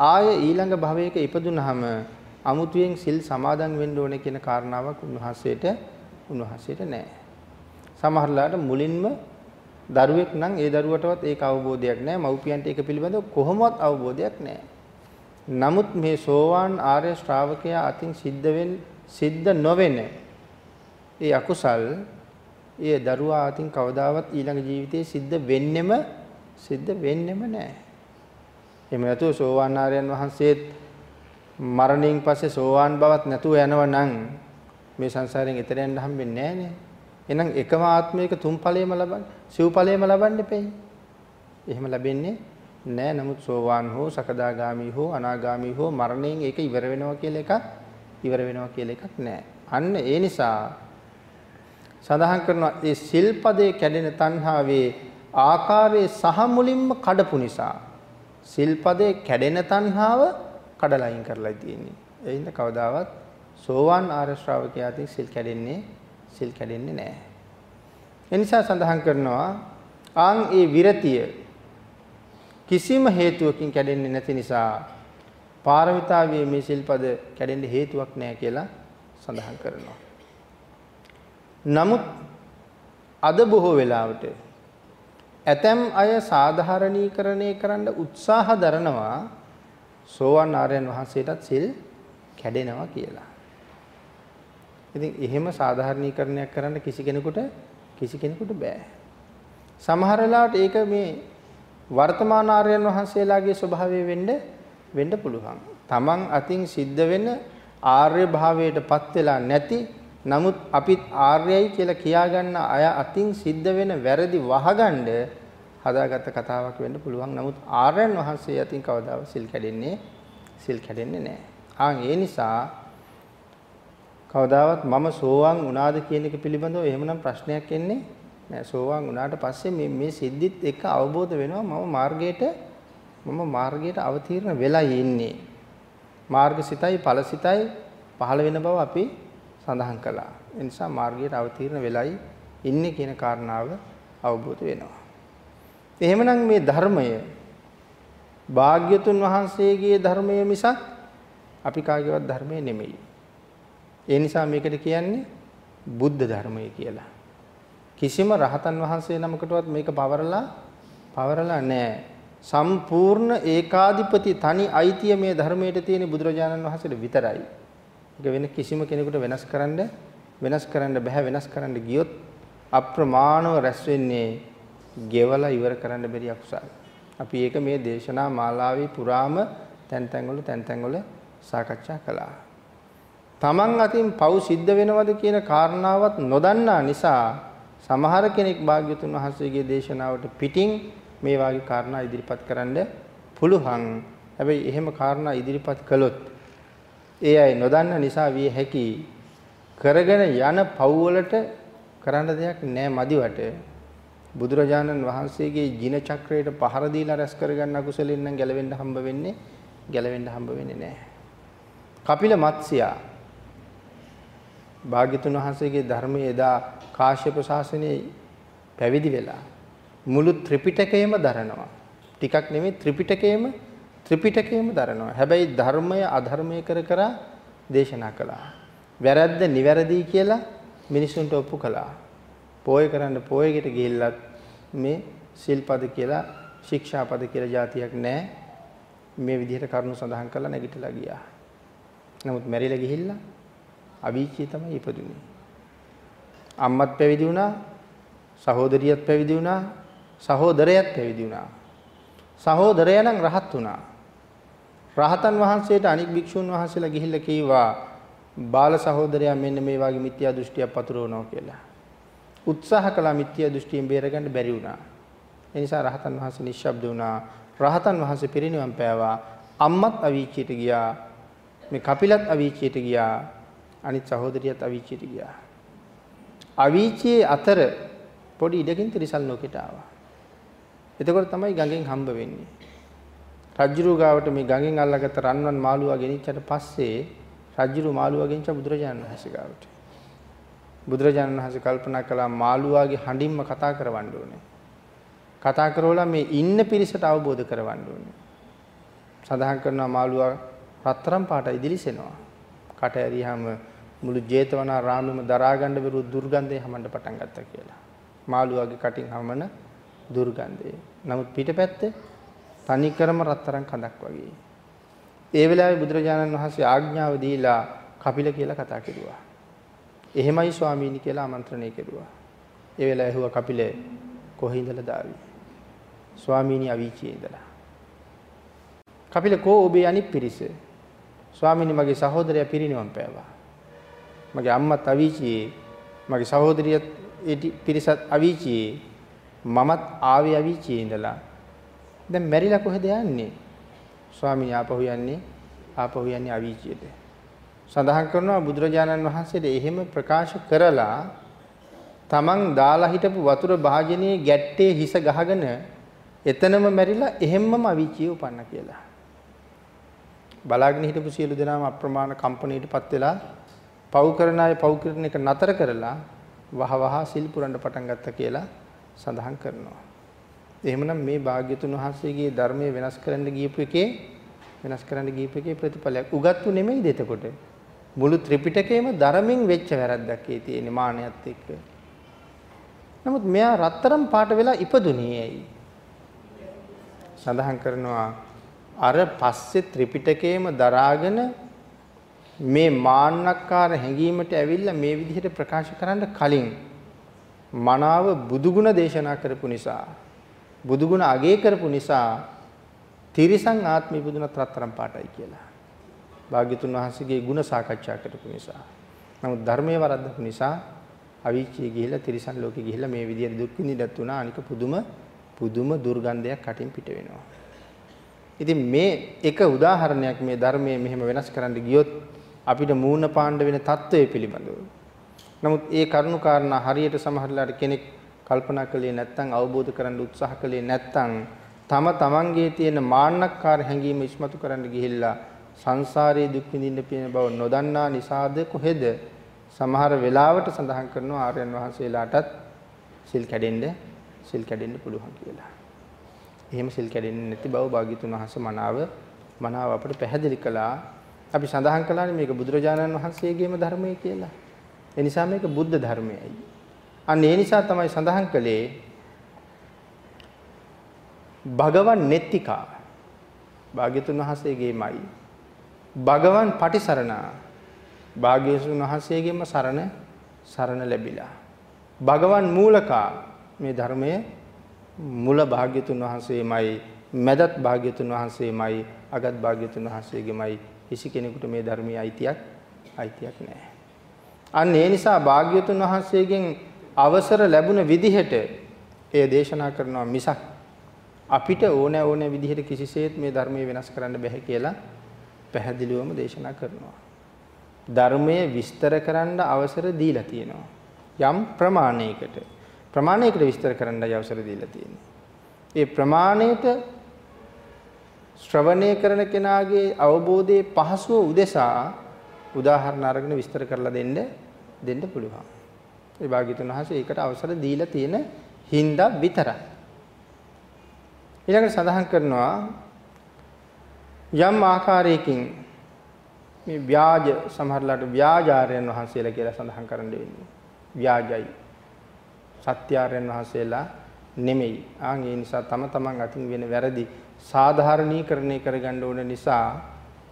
ආය ඊළඟ භවයක ඉපදුනහම අමුතුවෙන් සිල් සමාදන් වෙන්න ඕනේ කියන කාරණාවක් උන්වහන්සේට උන්වහන්සේට නැහැ. සමහරලාට මුලින්ම දරුවෙක් නම් ඒ දරුවටවත් ඒක අවබෝධයක් නැහැ. මව්පියන්ට ඒක පිළිබඳව කොහොමවත් අවබෝධයක් නැහැ. නමුත් මේ සෝවාන් ආර්ය ශ්‍රාවකයා අතින් සිද්ධ වෙන සිද්ධ නොවෙන ඒ අකුසල් ඒ දරුවා අතින් කවදාවත් ඊළඟ ජීවිතේ සිද්ධ වෙන්නෙම සිද්ධ වෙන්නෙම නැහැ. එහෙම නැතුව සෝවාන් ආර්යයන් වහන්සේත් මරණයෙන් පස්සේ සෝවාන් බවත් නැතුව යනවා නම් මේ සංසාරයෙන් එතර යන්න හම්බෙන්නේ නැහනේ. එහෙනම් එකම ආත්මයක තුන් ඵලයේම ලබන්න, සිව් ඵලයේම ලබන්න එපෙයි. එහෙම ලැබෙන්නේ නෑ. නමුත් සෝවාන් හෝ සකදාගාමි හෝ අනාගාමි හෝ මරණයෙන් ඒක ඉවර වෙනවා කියලා එකක් ඉවර වෙනවා කියලා එකක් නෑ. අන්න ඒ නිසා සඳහන් කරනවා මේ සිල්පදේ කැඩෙන තණ්හාවේ ආකාරයේ සහ මුලින්ම කඩපු නිසා සිල්පදේ කැඩෙන තණ්හාව කඩලා අයින් කරලා තියෙන්නේ. ඒ හින්දා කවදාවත් සෝවාන් ආර්ය ශ්‍රාවකයාට සිල් කැඩෙන්නේ සිල් කැඩෙන්නේ නැහැ. ඒ නිසා සඳහන් කරනවා ආන් ඒ විරතිය කිසිම හේතුවකින් කැඩෙන්නේ නැති නිසා පාරමිතාවේ මේ සිල්පද කැඩෙන්න හේතුවක් නැහැ කියලා සඳහන් කරනවා. නමුත් අද බොහෝ වෙලාවට ඇතැම් අය සාධාරණීකරණය කරන්න උත්සාහ දරනවා සෝවන් ආර්යයන් වහන්සේටත් සිල් කැඩෙනවා කියලා. ඉතින් එහෙම සාධාරණීකරණයක් කරන්න කිසි කෙනෙකුට කිසි කෙනෙකුට බෑ. සමහර වෙලාවට ඒක මේ වර්තමාන ආර්යයන් වහන්සේලාගේ ස්වභාවය වෙන්න වෙන්න පුළුවන්. Taman අතින් සිද්ධ වෙන ආර්ය භාවයටපත් වෙලා නැති නමුත් අපිත් ආර්යයි කියලා කියාගන්න අය අතින් සිද්ධ වෙන වැරදි වහගන්න හදාගත්ත කතාවක් වෙන්න පුළුවන්. නමුත් ආර්යයන් වහන්සේ අතින් කවදාවත් සිල් කැඩෙන්නේ සිල් කැඩෙන්නේ නැහැ. ආන් ඒ නිසා කවදාවත් මම සෝවාන් වුණාද කියන එක පිළිබඳව එහෙමනම් ප්‍රශ්නයක් එන්නේ නෑ. සෝවාන් වුණාට පස්සේ මේ මේ සිද්ධිත් එක්ක අවබෝධ වෙනවා මම මාර්ගයට මම මාර්ගයට අවතීර්ණ වෙලා ඉන්නේ. මාර්ගසිතයි ඵලසිතයි පහළ වෙන බව අපි සඳහන් කළා. ඒ නිසා මාර්ගයට අවතීර්ණ වෙලයි ඉන්නේ කියන කාරණාව අවබෝධ වෙනවා. එහෙමනම් මේ ධර්මය භාග්‍යතුන් වහන්සේගේ ධර්මය මිසක් අපි කාගේවත් ධර්මය නෙමෙයි. ඒ නිසා මේකට කියන්නේ බුද්ධ ධර්මය කියලා. කිසිම රහතන් වහන්සේ නමකටවත් මේක පවරලා පවරලා නැහැ. සම්පූර්ණ ඒකාධිපති තනි අයිතිය මේ ධර්මයට තියෙන බුදුරජාණන් වහන්සේට විතරයි. ඒක වෙන කිසිම කෙනෙකුට වෙනස් කරන්න වෙනස් කරන්න බෑ වෙනස් කරන්න ගියොත් අප්‍රමාණව රැස් වෙන්නේ ගෙවලා ඉවර කරන්න බැරි අකුසල. අපි ඒක මේ දේශනා මාලාවේ පුරාම තැන් තැන්වල තැන් තැන්වල සාකච්ඡා කළා. තමන් අතින් පව් සිද්ධ වෙනවද කියන කාරණාවත් නොදන්නා නිසා සමහර කෙනෙක් භාග්‍යතුන් වහන්සේගේ දේශනාවට පිටින් මේ වාගේ කාරණා ඉදිරිපත් කරන්න පුළුවන්. හැබැයි එහෙම කාරණා ඉදිරිපත් කළොත් ඒ අය නොදන්න නිසා විය හැකි කරගෙන යන පව් වලට කරන්න දෙයක් නැහැ මදිවට බුදුරජාණන් වහන්සේගේ ජින චක්‍රයට පහර දීලා රැස් කරගන්න අකුසලෙන් නම් ගැලවෙන්න හම්බ වෙන්නේ ගැලවෙන්න හම්බ වෙන්නේ නැහැ. කපිල මත්ස්‍යයා භාග්‍යතුන් වහන්සේගේ ධර්මයේ එදා කාශ්‍යප ශාසනයේ පැවිදි වෙලා මුළු ත්‍රිපිටකයම දරනවා. ටිකක් නෙමෙයි ත්‍රිපිටකයම ත්‍රිපිටකයම දරනවා. හැබැයි ධර්මය අධර්මය කර කර දේශනා කළා. වැරද්ද නිවැරදි කියලා මිනිසුන්ට ඔප්පු කළා. පෝය කරන්න පෝයකට ගිහිල්ලත් මේ සිල්පද කියලා ශික්ෂාපද කියලා જાතියක් නැහැ. මේ විදිහට කරුණු සඳහන් කරලා නැගිටලා ගියා. නමුත් මැරිලා ගිහිල්ලා අවීචිය තමයි ඉපදුනේ. අම්මත් පැවිදි වුණා, සහෝදරියත් පැවිදි වුණා, සහෝදරයත් පැවිදි වුණා. සහෝදරයා නම් රහත් වුණා. රහතන් වහන්සේට අනික් භික්ෂුන් වහන්සේලා ගිහිල්ලා කිව්වා බාල සහෝදරයා මෙන්න මේ වගේ මිත්‍යා දෘෂ්ටියක් පතුරවනවා කියලා. උත්සාහ කළා මිත්‍යා දෘෂ්ටියෙන් බේරගන්න බැරි වුණා. ඒ නිසා රහතන් වහන්සේ නිශ්ශබ්ද වුණා. රහතන් වහන්සේ පිරිනිවන් පෑවා. අම්මත් අවීචියට ගියා. මේ කපිලත් අවීචියට ගියා. අනිත් සහෝදරියත් අවීචියට ගියා. අවීචියේ අතර පොඩි ඉඩකින් ත්‍රිසල් ලෝකෙට ආවා. එතකොට තමයි ගඟෙන් හම්බ වෙන්නේ. රජ්ජුරු ගාවට මේ ගඟෙන් අල්ලගත්ත රන්වන් මාළුවා ගෙනිච්චට පස්සේ රජ්ජුරු මාළුවා ගෙනිච්ච බුදුරජාණන් වහන්සේ ගාවට. බුදුරජාණන් වහන්සේ කල්පනා කළා මාළුවාගේ හඬින්ම කතා කරවන්න ඕනේ. කතා කරවලා මේ ඉන්න පිරිසට අවබෝධ කරවන්න ඕනේ. සඳහන් කරනවා මාළුවා රත්තරන් පාටයි දිලිසෙනවා. කට ඇරියාම මුළු ජේතවනාරාමෙම දරා ගන්න බැරුව දුර්ගන්ධය හමන්න පටන් ගත්තා කියලා. මාළුවාගේ කටින් හමන දුර්ගන්ධය. නමුත් පිටපැත්තේ තනිකරම රත්තරන් කඳක් වගේ. ඒ වෙලාවේ බුදුරජාණන් වහන්සේ ආඥාව දීලා කපිල කියලා කතා කෙරුවා. එහෙමයි ස්වාමීනි කියලා ආමන්ත්‍රණය කෙරුවා. ඒ වෙලාවේ ඇහුවා කපිලේ කොහේ ඉඳලා දාවි? ස්වාමීනි අවීචියේ ඉඳලා. කපිල කෝ ඔබේ අනිත් පිරිස? ස්වාමීනි මගේ සහෝදරයා පිරිනිවන් පෑවා. මගේ අම්මත් අවීචියේ මගේ සහෝදරියත් ඒ පිරිසත් අවීචියේ මමත් ආවේ අවීචියේ ඉඳලා. දැන් මැරිලා කොහෙද යන්නේ? ස්වාමීනි ආපහු යන්නේ ආපහු යන්නේ අවීචියට. සඳහන් කරනවා බුදුරජාණන් වහන්සේට එහෙම ප්‍රකාශ කරලා තමන් දාලා හිටපු වතුර භාජනයේ ගැට්ටේ හිස ගහගෙන එතනම මැරිලා එහෙම්මම අවීචිය උපන්න කියලා. බලාගෙන හිටපු සියලු දෙනාම අප්‍රමාණ කම්පණයටපත් වෙලා පව් කරන අය පව් කරන එක නතර කරලා වහ වහ සිල් පුරන්න පටන් ගත්තා කියලා සඳහන් කරනවා. එහෙමනම් මේ භාග්‍යතුන් වහන්සේගේ ධර්මයේ වෙනස් කරන්න ගියපු එකේ වෙනස් කරන්න ගියපු එකේ ප්‍රතිඵලයක් උගත්තු නෙමෙයිද එතකොට? මුළු ත්‍රිපිටකයේම ධර්මයෙන් වෙච්ච වැරද්දක් ඒ තියෙන මානයත් එක්ක. නමුත් මෙයා රත්තරම් පාට වෙලා ඉපදුනේ ඇයි? සඳහන් කරනවා අර පස්සේ ත්‍රිපිටකයේම දරාගෙන මේ මාන්නක්කාර හැඟීමට ඇවිල්ලා මේ විදිහට ප්‍රකාශ කරන්න කලින් මනාව බුදුගුණ දේශනා කරපු නිසා බුදුගුණ අගය කරපු නිසා තිරිසන් ආත්ම ඉපදුනත් රත්තරන් පාටයි කියලා. භාග්‍යතුන් වහන්සේගේ ಗುಣ සාකච්ඡා කරපු නිසා. නමුත් ධර්මයේ වරද්දපු නිසා අවීචිය ගිහිලා තිරිසන් ලෝකෙ ගිහිලා මේ විදියට දුක් විඳින්නත් උනා. අනික පුදුම පුදුම දුර්ගන්ධයක් කටින් පිට වෙනවා. ඉතින් මේ එක උදාහරණයක් මේ ධර්මයේ මෙහෙම වෙනස් කරන්න ගියොත් අපිට මූණ පාණ්ඩ වෙන తত্ত্বය පිළිබඳව. නමුත් ඒ කරුණු කාරණා හරියට සමහරලාට කෙනෙක් කල්පනා කළේ නැත්නම් අවබෝධ කරගන්න උත්සාහ කළේ නැත්නම් තම තමන්ගේ තියෙන මාන්නක්කාර හැඟීම ඉස්මතු කරන්න ගිහිල්ලා සංසාරයේ දුක් විඳින්න පින බව නොදන්නා නිසාද කොහෙද සමහර වෙලාවට සඳහන් කරනවා ආර්යයන් වහන්සේලාටත් සිල් කැඩෙන්න සිල් කැඩෙන්න පුළුවන් කියලා. එහෙම සිල් කැඩෙන්නේ නැති බව භාග්‍යතුන් වහන්සේ මනාව මනාව අපට පැහැදිලි කළා. අපි සඳහන් කළානේ මේක බුදුරජාණන් වහන්සේගේම ධර්මය කියලා. ඒ නිසා මේක බුද්ධ ධර්මයයි. අන්න ඒ නිසා තමයි සඳහන් කළේ භගවන් නෙත්තිකා. භාග්‍යතුන් වහන්සේගේමයි. භගවන් පටිසරණා. භාග්‍යවතුන් වහන්සේගෙම සරණ සරණ ලැබිලා. භගවන් මූලකා. මේ ධර්මයේ මුල භාග්‍යතුන් වහන්සේමයි මැදත් භාග්‍යතුන් වහන්සේමයි අගත් භාග්‍යතුන් වහන්සේගෙමයි කිසි කෙනෙකුට මේ ධර්මයේ අයිතියක් අයිතියක් නැහැ. අන්න ඒ නිසා භාග්‍යතුන් වහන්සේගෙන් අවසර ලැබුණ විදිහට එය දේශනා කරනවා මිසක් අපිට ඕන ඕන විදිහට කිසිසේත් මේ ධර්මයේ වෙනස් කරන්න බෑ කියලා පැහැදිලිවම දේශනා කරනවා. ධර්මයේ විස්තර කරන්න අවසර දීලා තියෙනවා. යම් ප්‍රමාණයකට ප්‍රමාණයකට විස්තර කරන්නයි අවසර දීලා තියෙන්නේ. ඒ ප්‍රමාණයට ශ්‍රවණය කරන කෙනාගේ අවබෝධයේ පහසුව උදෙසා උදාහරණ අරගෙන විස්තර කරලා දෙන්න දෙන්න පුළුවන්. ඒ භාග්‍යතුන් වහන්සේ ඒකට අවසර දීලා තියෙන හින්දා විතරයි. ඊළඟට සඳහන් කරනවා යම් ආකාරයකින් මේ ව්‍යාජ සමහරලාට ව්‍යාජාරයන් වහන්සේලා කියලා සඳහන් කරන්න වෙන්නේ. ව්‍යාජයි. සත්‍යාරයන් වහන්සේලා නෙමෙයි. ආන් ඒ නිසා තම තමන් අතින් වෙන වැරදි සාධාරණීකරණය කරගන්න ඕන නිසා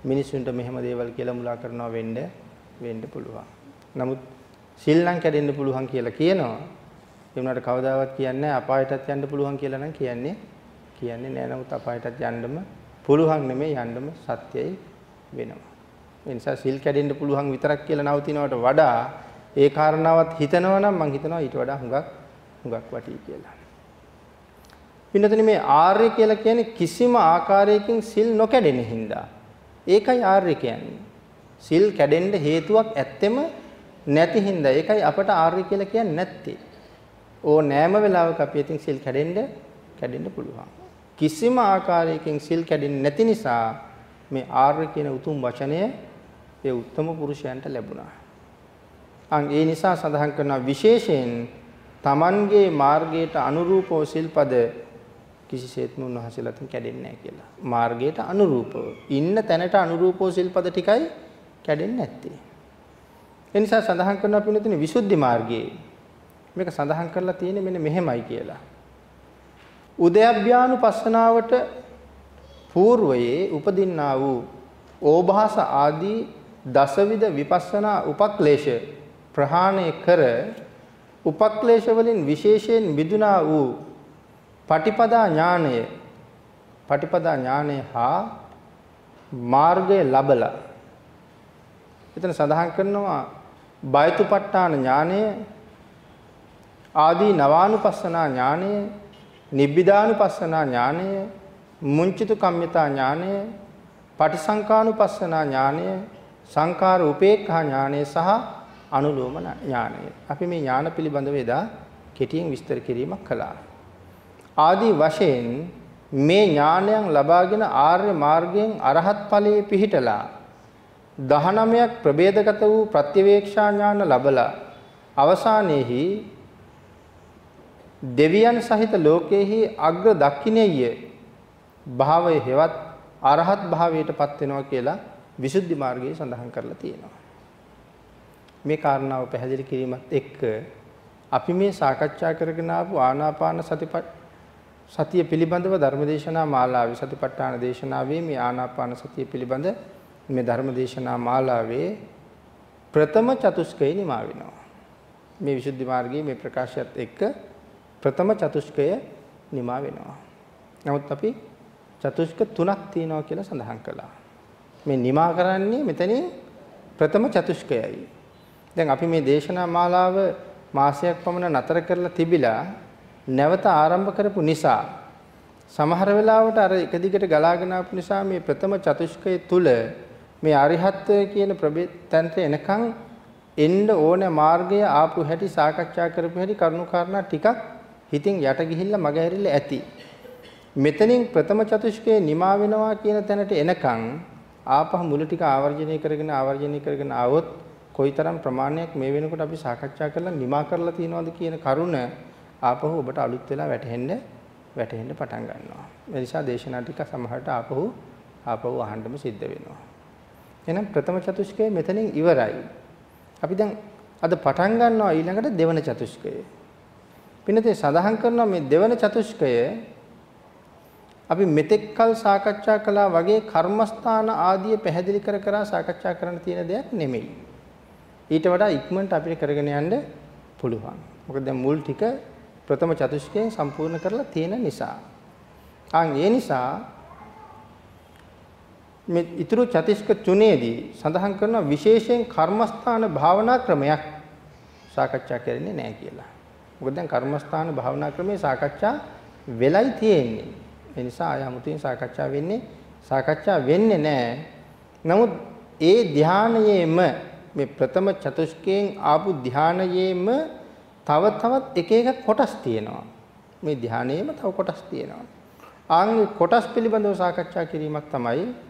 මිනිසුන්ට මෙහෙම දේවල් කියලා මුලා කරනවා වෙන්න වෙන්න පුළුවන්. නමුත් සිල් නම් කැඩෙන්න පුළුවන් කියලා කියනවා. ඒ වුණාට කවදාවත් කියන්නේ අපායටත් යන්න පුළුවන් කියලා නම් කියන්නේ කියන්නේ නෑ. නමුත් අපායටත් යන්නම පුළුවන් නෙමෙයි යන්නම සත්‍යයි වෙනවා. ඒ නිසා සිල් කැඩෙන්න පුළුවන් විතරක් කියලා නවතිනවට වඩා ඒ කාරණාවත් හිතනවා නම් මම හිතනවා ඊට වඩා හුඟක් හුඟක් වටී කියලා. පින්නතනේ මේ ආර්ය කියලා කියන්නේ කිසිම ආකාරයකින් සිල් නොකැඩෙන හින්දා. ඒකයි ආර්ය කියන්නේ. සිල් කැඩෙන්න හේතුවක් ඇත්තෙම නැති හින්දා. ඒකයි අපට ආර්ය කියලා කියන්නේ නැත්තේ. ඕ නෑම වෙලාවක අපි ඉතින් සිල් කැඩෙන්න කැඩෙන්න පුළුවන්. කිසිම ආකාරයකින් සිල් කැඩෙන්නේ නැති නිසා මේ ආර්ය කියන උතුම් වචනය ඒ උත්තම පුරුෂයන්ට ලැබුණා. අන් ඒ නිසා සඳහන් කරනවා විශේෂයෙන් Tamanගේ මාර්ගයට අනුරූපව සිල්පද කිසිසේත්ම උන්වහන්සේලාට කැඩෙන්නේ නැහැ කියලා. මාර්ගයට අනුරූපව ඉන්න තැනට අනුරූපව සිල්පද ටිකයි කැඩෙන්නේ නැත්තේ. ඒ නිසා සඳහන් කරනවා පින්නතුනේ විසුද්ධි මාර්ගයේ මේක සඳහන් කරලා තියෙන්නේ මෙන්න මෙහෙමයි කියලා. උදයබ්භ්‍යානුපස්සනාවට పూర్වයේ උපදින්නා වූ ඕභාස ආදී දසවිධ විපස්සනා උපක්ලේශ ප්‍රහාණය කර උපක්ලේශ වලින් විශේෂයෙන් මිදුණා වූ පටිපදා ඥානය පටිපදා ඥානය හා මාර්ගය ලබලා එතන සඳහන් කරනවා බයතුපට්ඨාන ඥානය ආදී නවානුපස්සනා ඥානය නිබ්බිදානුපස්සනා ඥානය මුංචිතු කම්මිතා ඥානය පටිසංකානුපස්සනා ඥානය සංකාර උපේක්ඛා ඥානය සහ අනුලෝම ඥානය. අපි මේ ඥාන පිළිබඳව එදා කෙටියෙන් විස්තර කිරීමක් කළා. ආදී වශයෙන් මේ ඥානයන් ලබාගෙන ආර්ය මාර්ගයෙන් අරහත් ඵලයේ පිහිටලා 19ක් ප්‍රභේදගත වූ ප්‍රත්‍යවේක්ෂා ඥාන ලබලා අවසානයේහි දෙවියන් සහිත ලෝකයේහි අග්‍ර දක්ෂිනේය භාවය හෙවත් අරහත් භාවයටපත් වෙනවා කියලා විසුද්ධි මාර්ගයේ සඳහන් කරලා තියෙනවා. මේ කාරණාව පැහැදිලි කිරීමත් එක්ක අපි මේ සාකච්ඡා කරගෙන ආපු ආනාපාන සතිපත් සතිය පිළිබඳව ධර්මදේශනා මාලාවේ සතිපට්ඨාන දේශනාවේ මේ ආනාපාන සතිය පිළිබඳ මේ ධර්මදේශනා මාලාවේ ප්‍රථම චතුස්කය නිමා වෙනවා. මේ විසුද්ධි මාර්ගයේ මේ ප්‍රකාශයත් එක්ක ප්‍රථම චතුස්කය නිමා වෙනවා. නමුත් අපි චතුස්ක තුනක් තියෙනවා කියලා සඳහන් කළා. මේ නිමා කරන්නේ මෙතනින් ප්‍රථම චතුස්කයයි. දැන් අපි මේ දේශනා මාලාව මාසයක් පමණ නතර කරලා තිබිලා නැවත ආරම්භ කරපු නිසා සමහර වෙලාවට අර එක දිගට ගලාගෙන ආපු නිසා මේ ප්‍රථම චතුස්කය තුල මේ අරිහත්ත්වය කියන ප්‍රබේතන්ට එනකන් එන්න ඕන මාර්ගය ආපු හැටි සාකච්ඡා කරපු හැටි කරුණු කාරණා ටිකක් හිතින් යට ගිහිල්ලා මග හැරිලා ඇති. මෙතනින් ප්‍රථම චතුෂ්කයේ නිමා වෙනවා කියන තැනට එනකන් ආපහු මුල ටික ආවර්ජනය කරගෙන ආවර්ජනය කරගෙන ආවොත් කොයිතරම් ප්‍රමාණයක් මේ වෙනකොට අපි සාකච්ඡා කරලා නිමා කරලා තියෙනවද කියන කරුණ ආපහු ඔබට අලුත් වෙලා වැටහෙන්න වැටහෙන්න පටන් ගන්නවා. ඒ නිසා දේශනා ටික සමහරට ආපහු ආපහු අහන්නම සිද්ධ වෙනවා. එහෙනම් ප්‍රථම චතුෂ්කය මෙතනින් ඉවරයි. අපි දැන් අද පටන් ගන්නවා ඊළඟට දෙවන චතුෂ්කය. පින්නතේ සඳහන් කරනවා මේ දෙවන චතුෂ්කය අපි මෙතෙක්කල් සාකච්ඡා කළා වගේ කර්මස්ථාන ආදිය පැහැදිලි කර කර සාකච්ඡා කරන්න තියෙන දෙයක් නෙමෙයි. ඊට වඩා ඉක්මනට අපිට කරගෙන යන්න පුළුවන්. මොකද දැන් මුල් ටික ප්‍රථම චතුෂ්කයෙන් සම්පූර්ණ කරලා තියෙන නිසා. ආන් ඒ නිසා මේ ඊතුරු චතිස්ක තුනේදී සඳහන් කරන විශේෂයෙන් කර්මස්ථාන භාවනා ක්‍රමයක් සාකච්ඡා කරන්නේ නැහැ කියලා. මොකද දැන් කර්මස්ථාන භාවනා ක්‍රමේ සාකච්ඡා වෙලයි තියෙන්නේ. ඒ නිසා ආය 아무තින් සාකච්ඡා වෙන්නේ සාකච්ඡා වෙන්නේ නැහැ. නමුත් ඒ ධානයේම මේ ප්‍රථම චතුස්කයෙන් ආපු ධානයේම තව තවත් එක එක කොටස් තියෙනවා. මේ ධානයේම තව කොටස් තියෙනවා. ආන්ගේ කොටස් පිළිබඳව සාකච්ඡා කිරීමක් තමයි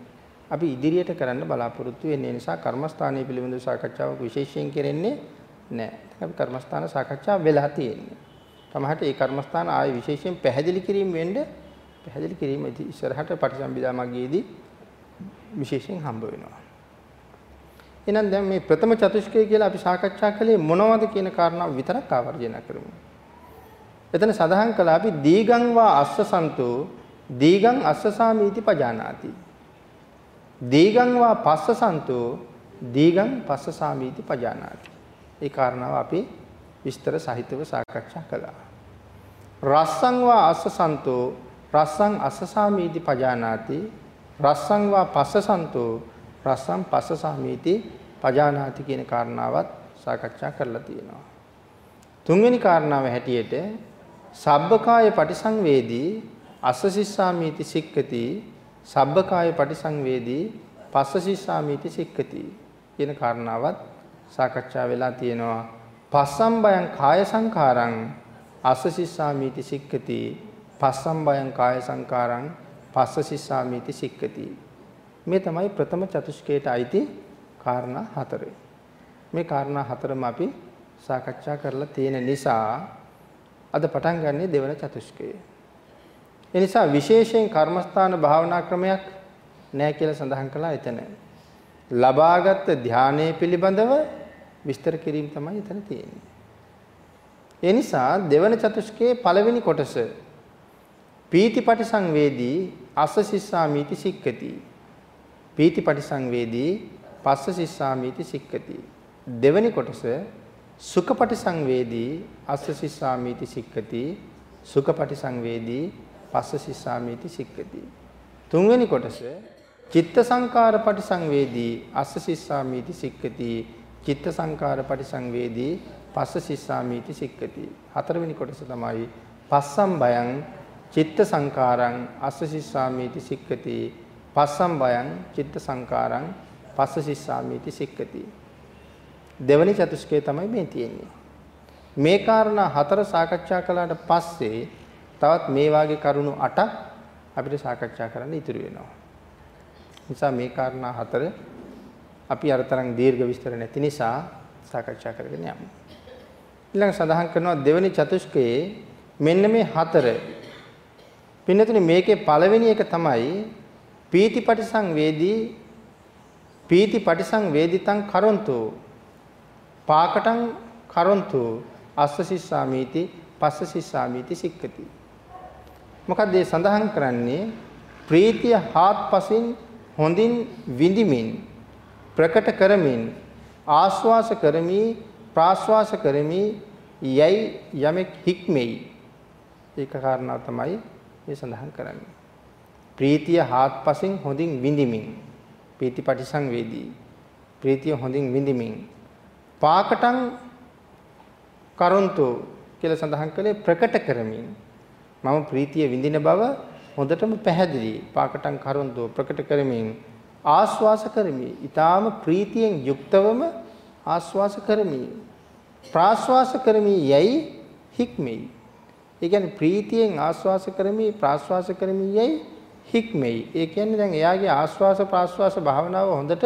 අපි ඉදිරියට කරන්න බලාපොරොත්තු වෙන්නේ. නිසා කර්මස්ථානයේ පිළිබඳව සාකච්ඡාවක් විශේෂයෙන් කරන්නේ නැහැ. අපි කර්මස්ථාන සාකච්ඡා වෙලා තියෙන්නේ. තමහට ඒ කර්මස්ථාන ආයේ විශේෂයෙන් පැහැදිලි කිරීම වෙන්නේ පැහැදිලි කිරීම ඉස්සරහට පටිසම්භිදා මග්ගයේදී විශේෂයෙන් හම්බ වෙනවා. එහෙනම් දැන් මේ ප්‍රථම චතුෂ්කය කියලා අපි සාකච්ඡා කළේ මොනවද කියන කාරණාව විතරක් ආවර්ජන කරමු. එතන සඳහන් කළා අපි දීගං වා අස්සසන්තෝ දීගං අස්සසාමීති පජානාති. දීගං වා පස්සසන්තෝ දීගං පස්සසාමීති පජානාති. ඒ කාරණාව අපි විස්තර සහිතව සාකච්ඡා කළා. රස්සං වා අස්සසන්තෝ රස්සං අස්සසාමීති පජානාති රස්සං වා පස්සසන්තෝ රස්සං පස්සසාමීති පජානාති කියන කාරණාවත් සාකච්ඡා කරලා තියෙනවා. තුන්වෙනි කාරණාව හැටියට සබ්බකාය පටිසංවේදී අස්සසිස්සාමීති සික්කති සබ්බකාය පටිසංවේදී පස්සසිස්සාමීති සික්කති කියන කාරණාවත් සාකච්ඡා වෙලා තියෙනවා. පස්සම්බයං කාය සංඛාරං අස්සසිස්සාමීති සික්කති පස්සම්බයං කාය සංකාරං පස්ස සිස්සාමිති සික්කති. මේ තමයි ප්‍රථම චතුෂ්කයට අයිති කාරණා හතරේ. මේ කාරණා හතරම අපි සාකච්ඡා කරලා තියෙන නිසා අද පටන් ගන්නේ දෙවන චතුෂ්කය. ඒ නිසා විශේෂයෙන් කර්මස්ථාන භාවනා ක්‍රමයක් නැහැ කියලා සඳහන් කළා එතන. ලබාගත් ධානයේ පිළිබඳව විස්තර කිරීම තමයි එතන තියෙන්නේ. ඒ නිසා දෙවන චතුස්කයේ පළවෙනි කොටස පීතිපටි සංවේදී අස්ස සිස්සාමීති සික්කති. පීතිපටි සංවේදී පස්ස සිස්සාමීති සික්කති. දෙවැනි කොටස සුඛපටි සංවේදී අස්ස සිස්සාමීති සික්කති. සුඛපටි සංවේදී පස්ස සිස්සාමීති සික්කති. තුන්වෙනි කොටස චිත්ත සංකාර පටිසංවේදී අස්ස සිස්සාමීති සික්කති. චිත්ත සංකාර පටිසංවේදී පස්ස සිස්සාමීති සික්කති. හතරවෙනි කොටස තමයි පස්සම් බයං චිත්ත සංකාරං අස්ස සිස්සාමීති සික්කති. පස්සම් බයං චිත්ත සංකාරං පස්ස සිස්සාමීති සික්කති. දෙවනි චතුස්කය තමයි මේ තියෙන්නේ. මේ කාරණා හතර සාකච්ඡා කළාට පස්සේ තවත් මේ වාගේ කරුණු 8ක් අපිට සාකච්ඡා කරන්න ඉතුරු වෙනවා නිසා මේ කාරණා හතර අපි අරතරන් දීර්ඝ විස්තර නැති නිසා සාකච්ඡා කරගෙන යමු. ඊළඟ සඳහන් කරනවා දෙවෙනි චතුස්කයේ මෙන්න මේ හතර. පින්නතුනේ මේකේ පළවෙනි එක තමයි පීතිපටිසං වේදී පීතිපටිසං වේදිතං කරොන්තු පාකටං කරොන්තු අස්ස සිස්සාමීති පස්ස සිස්සාමීති සික්කති. මොකද මේ සඳහන් කරන්නේ? ප්‍රීතිය හාත්පසින් හොඳින් විඳිමින් ප්‍රකට කරමින් ආස්වාස කරමි ප්‍රාස්වාස කරමි යයි යමෙක් හික්මෙයි. ඒක කාරණා තමයි මේ සඳහන් කරන්නේ. ප්‍රීතිය හාත්පසින් හොඳින් විඳිමින්. ප්‍රීතිපටි සංවේදී ප්‍රීතිය හොඳින් විඳිමින්. පාකටං කරොන්තු කියලා සඳහන් කළේ ප්‍රකට කරමින්. මම ප්‍රීතිය විඳින බව හොඳටම පැහැදිලි පාකටන් කරුන්දෝ ප්‍රකට කරමින් ආස්වාස කරමි. ඊටාම ප්‍රීතියෙන් යුක්තවම ආස්වාස කරමි. ප්‍රාස්වාස කරමි යයි හික්මෙයි. ඒ කියන්නේ ප්‍රීතියෙන් ආස්වාස කරමි ප්‍රාස්වාස කරමි යයි හික්මෙයි. ඒ කියන්නේ දැන් එයාගේ ආස්වාස ප්‍රාස්වාස භාවනාව හොඳට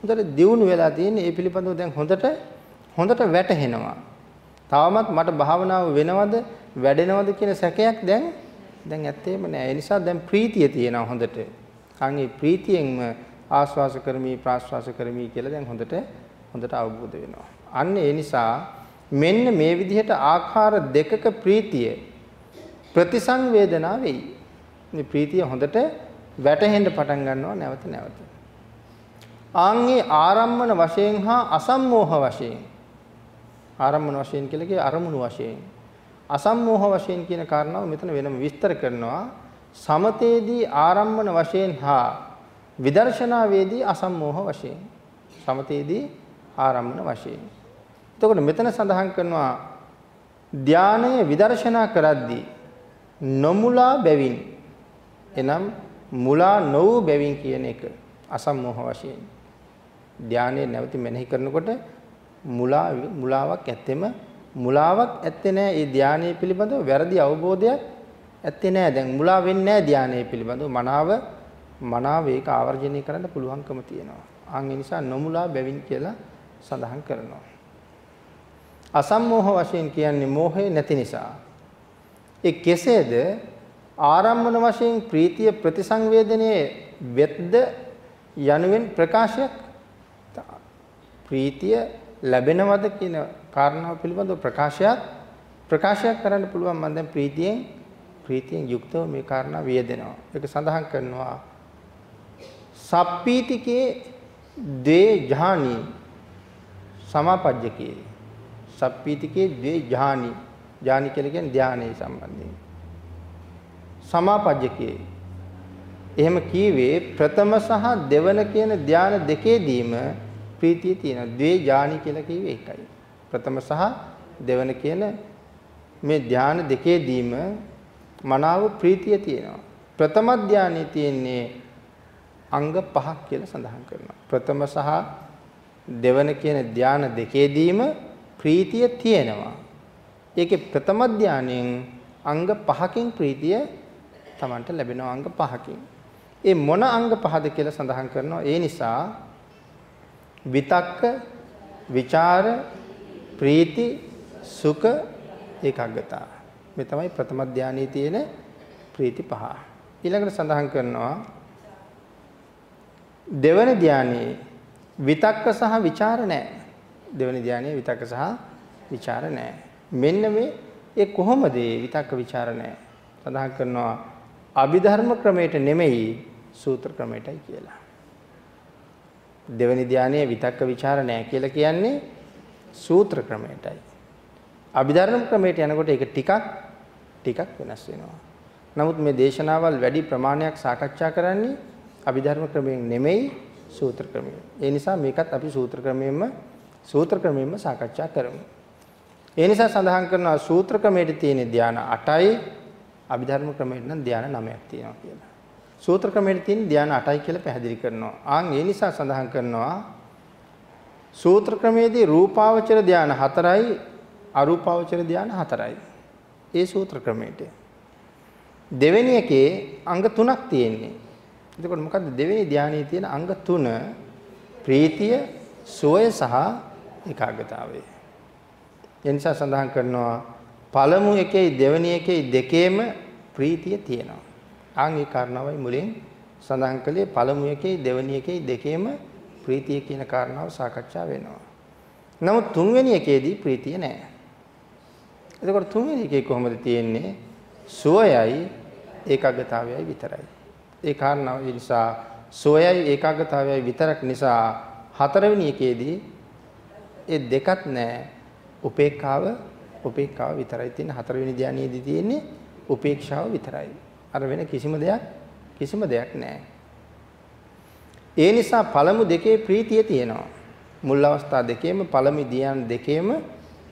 හොඳට දියුණු වෙලා තියෙන. ඒ පිළිබඳව දැන් හොඳට හොඳට වැටහෙනවා. තවමත් මට භාවනාව වෙනවද වැඩෙනවද කියන සැකයක් දැන් දැන් ඇත්තේම නෑ. ඒ නිසා දැන් ප්‍රීතිය තියෙනවා හොඳට. අන් ඒ ප්‍රීතියෙන්ම ආස්වාස කරමි ප්‍රාස්වාස කරමි කියලා දැන් හොඳට හොඳට අවබෝධ වෙනවා. අන්න ඒ නිසා මෙන්න මේ විදිහට ආකාර දෙකක ප්‍රීතිය ප්‍රතිසංවේදනා වෙයි. මේ ප්‍රීතිය හොඳට වැටහෙන්න පටන් ගන්නවා නැවත නැවත. ආන්ගේ ආරම්මන වශයෙන් හා අසම්මෝහ වශයෙන් ආරම්මන වශයෙන් කියලා කියේ අරමුණු වශයෙන්. අසම්මෝහ වශයෙන් කියන කාරණාව මෙතන වෙනම විස්තර කරනවා. සමතේදී ආරම්මන වශයෙන් හා විදර්ශනාවේදී අසම්මෝහ වශයෙන්. සමතේදී ආරම්මන වශයෙන්. එතකොට මෙතන සඳහන් කරනවා ධානය විදර්ශනා කරද්දී නොමුලා බැවින් එනම් මුලා නො වූ බැවින් කියන එක අසම්මෝහ වශයෙන්. ධානයේ නැවති මෙනෙහි කරනකොට මුලා මුලාවක් ඇත්තෙම මුලාවක් ඇත්තේ නැහැ. ඒ ධානයේ පිළිබඳව වැරදි අවබෝධයක් ඇත්තේ නැහැ. දැන් මුලා වෙන්නේ නැහැ ධානයේ පිළිබඳව. මනාව මනාව ඒක ආවර්ජනය කරන්න පුළුවන්කම තියෙනවා. අන් ඒ නිසා නොමුලා බැවින් කියලා සඳහන් කරනවා. අසම්මෝහ වශයෙන් කියන්නේ මෝහය නැති නිසා. ඒ කෙසේද ආරම්භන වශයෙන් ප්‍රීතිය ප්‍රතිසංවේදනයේ වෙද්ද යනුවෙන් ප්‍රකාශයක් ප්‍රීතිය ලැබෙනවද කියන කාරණාව පිළිබඳව ප්‍රකාශයක් ප්‍රකාශයක් කරන්න පුළුවන් මම දැන් ප්‍රීතියෙන් ප්‍රීතියෙන් යුක්තව මේ කාරණා වියදෙනවා. ඒක සඳහන් කරනවා සප්පීතිකේ ද්වේ ජහානි සමාපජ්ජකේ සප්පීතිකේ ද්වේ ජහානි ජානි කියලා කියන්නේ ධානයේ සම්බන්ධයෙන්. සමාපජ්ජකේ එහෙම කීවේ ප්‍රථම සහ දෙවන කියන ධාන දෙකේදීම ප්‍රීතිය තියෙනවා. ද්වේ ජානි කියලා කිව්වේ ඒකයි. ප්‍රථම සහ දෙවන කියන මේ ධාන දෙකේදීම මනාව ප්‍රීතිය තියෙනවා. ප්‍රථම ධානයේ තියෙන්නේ අංග පහක් කියලා සඳහන් කරනවා. ප්‍රථම සහ දෙවන කියන ධාන දෙකේදීම ප්‍රීතිය තියෙනවා. ඒකේ ප්‍රථම ධානයෙන් අංග පහකින් ප්‍රීතිය Tamanට ලැබෙනවා අංග පහකින්. ඒ මොන අංග පහද කියලා සඳහන් කරනවා. ඒ නිසා විතක්ක, ਵਿਚාර, ප්‍රීති, සුඛ, ඒකාග්‍රතාව. මේ තමයි ප්‍රථම ධානයේ තියෙන ප්‍රීති පහ. ඊළඟට සඳහන් කරනවා දෙවන ධානයේ විතක්ක සහ ਵਿਚාර නැහැ. දෙවන ධානයේ විතක්ක සහ ਵਿਚාර නැහැ. මෙන්න මේ ඒ කොහොමද විතක්ක ਵਿਚාර නැහැ. සඳහන් කරනවා අභිධර්ම ක්‍රමයට නෙමෙයි සූත්‍ර ක්‍රමයටයි කියලා. දෙවෙනි ධානයේ විතක්ක ਵਿਚාර නැහැ කියලා කියන්නේ සූත්‍ර ක්‍රමයටයි. අභිධර්ම ක්‍රමයට යනකොට ඒක ටිකක් ටිකක් වෙනස් වෙනවා. නමුත් මේ දේශනාවල් වැඩි ප්‍රමාණයක් සාකච්ඡා කරන්නේ අභිධර්ම ක්‍රමයෙන් නෙමෙයි සූත්‍ර ක්‍රමයෙන්. ඒ නිසා මේකත් අපි සූත්‍ර ක්‍රමයෙන්ම සූත්‍ර ක්‍රමයෙන්ම සාකච්ඡා කරමු. ඒ නිසා සඳහන් කරනවා සූත්‍ර ක්‍රමයේ තියෙන ධාන 8යි අභිධර්ම ක්‍රමයට නම් ධාන 9ක් තියෙනවා කියලා. සූත්‍ර ක්‍රමයේ තියෙන ධාන 8යි කියලා පැහැදිලි කරනවා. ආන් ඒ නිසා සඳහන් කරනවා සූත්‍ර ක්‍රමයේදී රූපාවචර ධාන 4යි අරූපාවචර ධාන 4යි. ඒ සූත්‍ර ක්‍රමයට. දෙවෙනි එකේ අංග තුනක් තියෙන්නේ. එතකොට මොකද්ද දෙවෙනි ධානයේ තියෙන අංග තුන? ප්‍රීතිය, සෝය සහ ඒකාග්‍රතාවය. ඒ නිසා සඳහන් කරනවා පළමු එකේ දෙවෙනි එකේ දෙකේම ප්‍රීතිය තියෙනවා. ආන් ඒ කාරණාවයි මුලින් සඳහන් කළේ පළමු එකේ දෙවෙනි එකේ දෙකේම ප්‍රීතිය කියන කාරණාව සාකච්ඡා වෙනවා. නමුත් තුන්වෙනි එකේදී ප්‍රීතිය නැහැ. එතකොට තුන්වෙනි එකේ කොහොමද තියෙන්නේ? සුවයයි ඒකාග්‍රතාවයයි විතරයි. ඒ කාරණාව නිසා සුවයයි ඒකාග්‍රතාවයයි විතරක් නිසා හතරවෙනි එකේදී ඒ දෙකත් නැහැ. උපේක්ඛාව උපේක්ඛාව විතරයි තියෙන්නේ හතරවෙනි ධානයේදී තියෙන්නේ උපේක්ෂාව විතරයි. අර වෙන කිසිම දෙයක් කිසිම දෙයක් නැහැ. ඒ නිසා පළමු දෙකේ ප්‍රීතිය තියෙනවා. මුල් අවස්ථා දෙකේම පළමු ධාන දෙකේම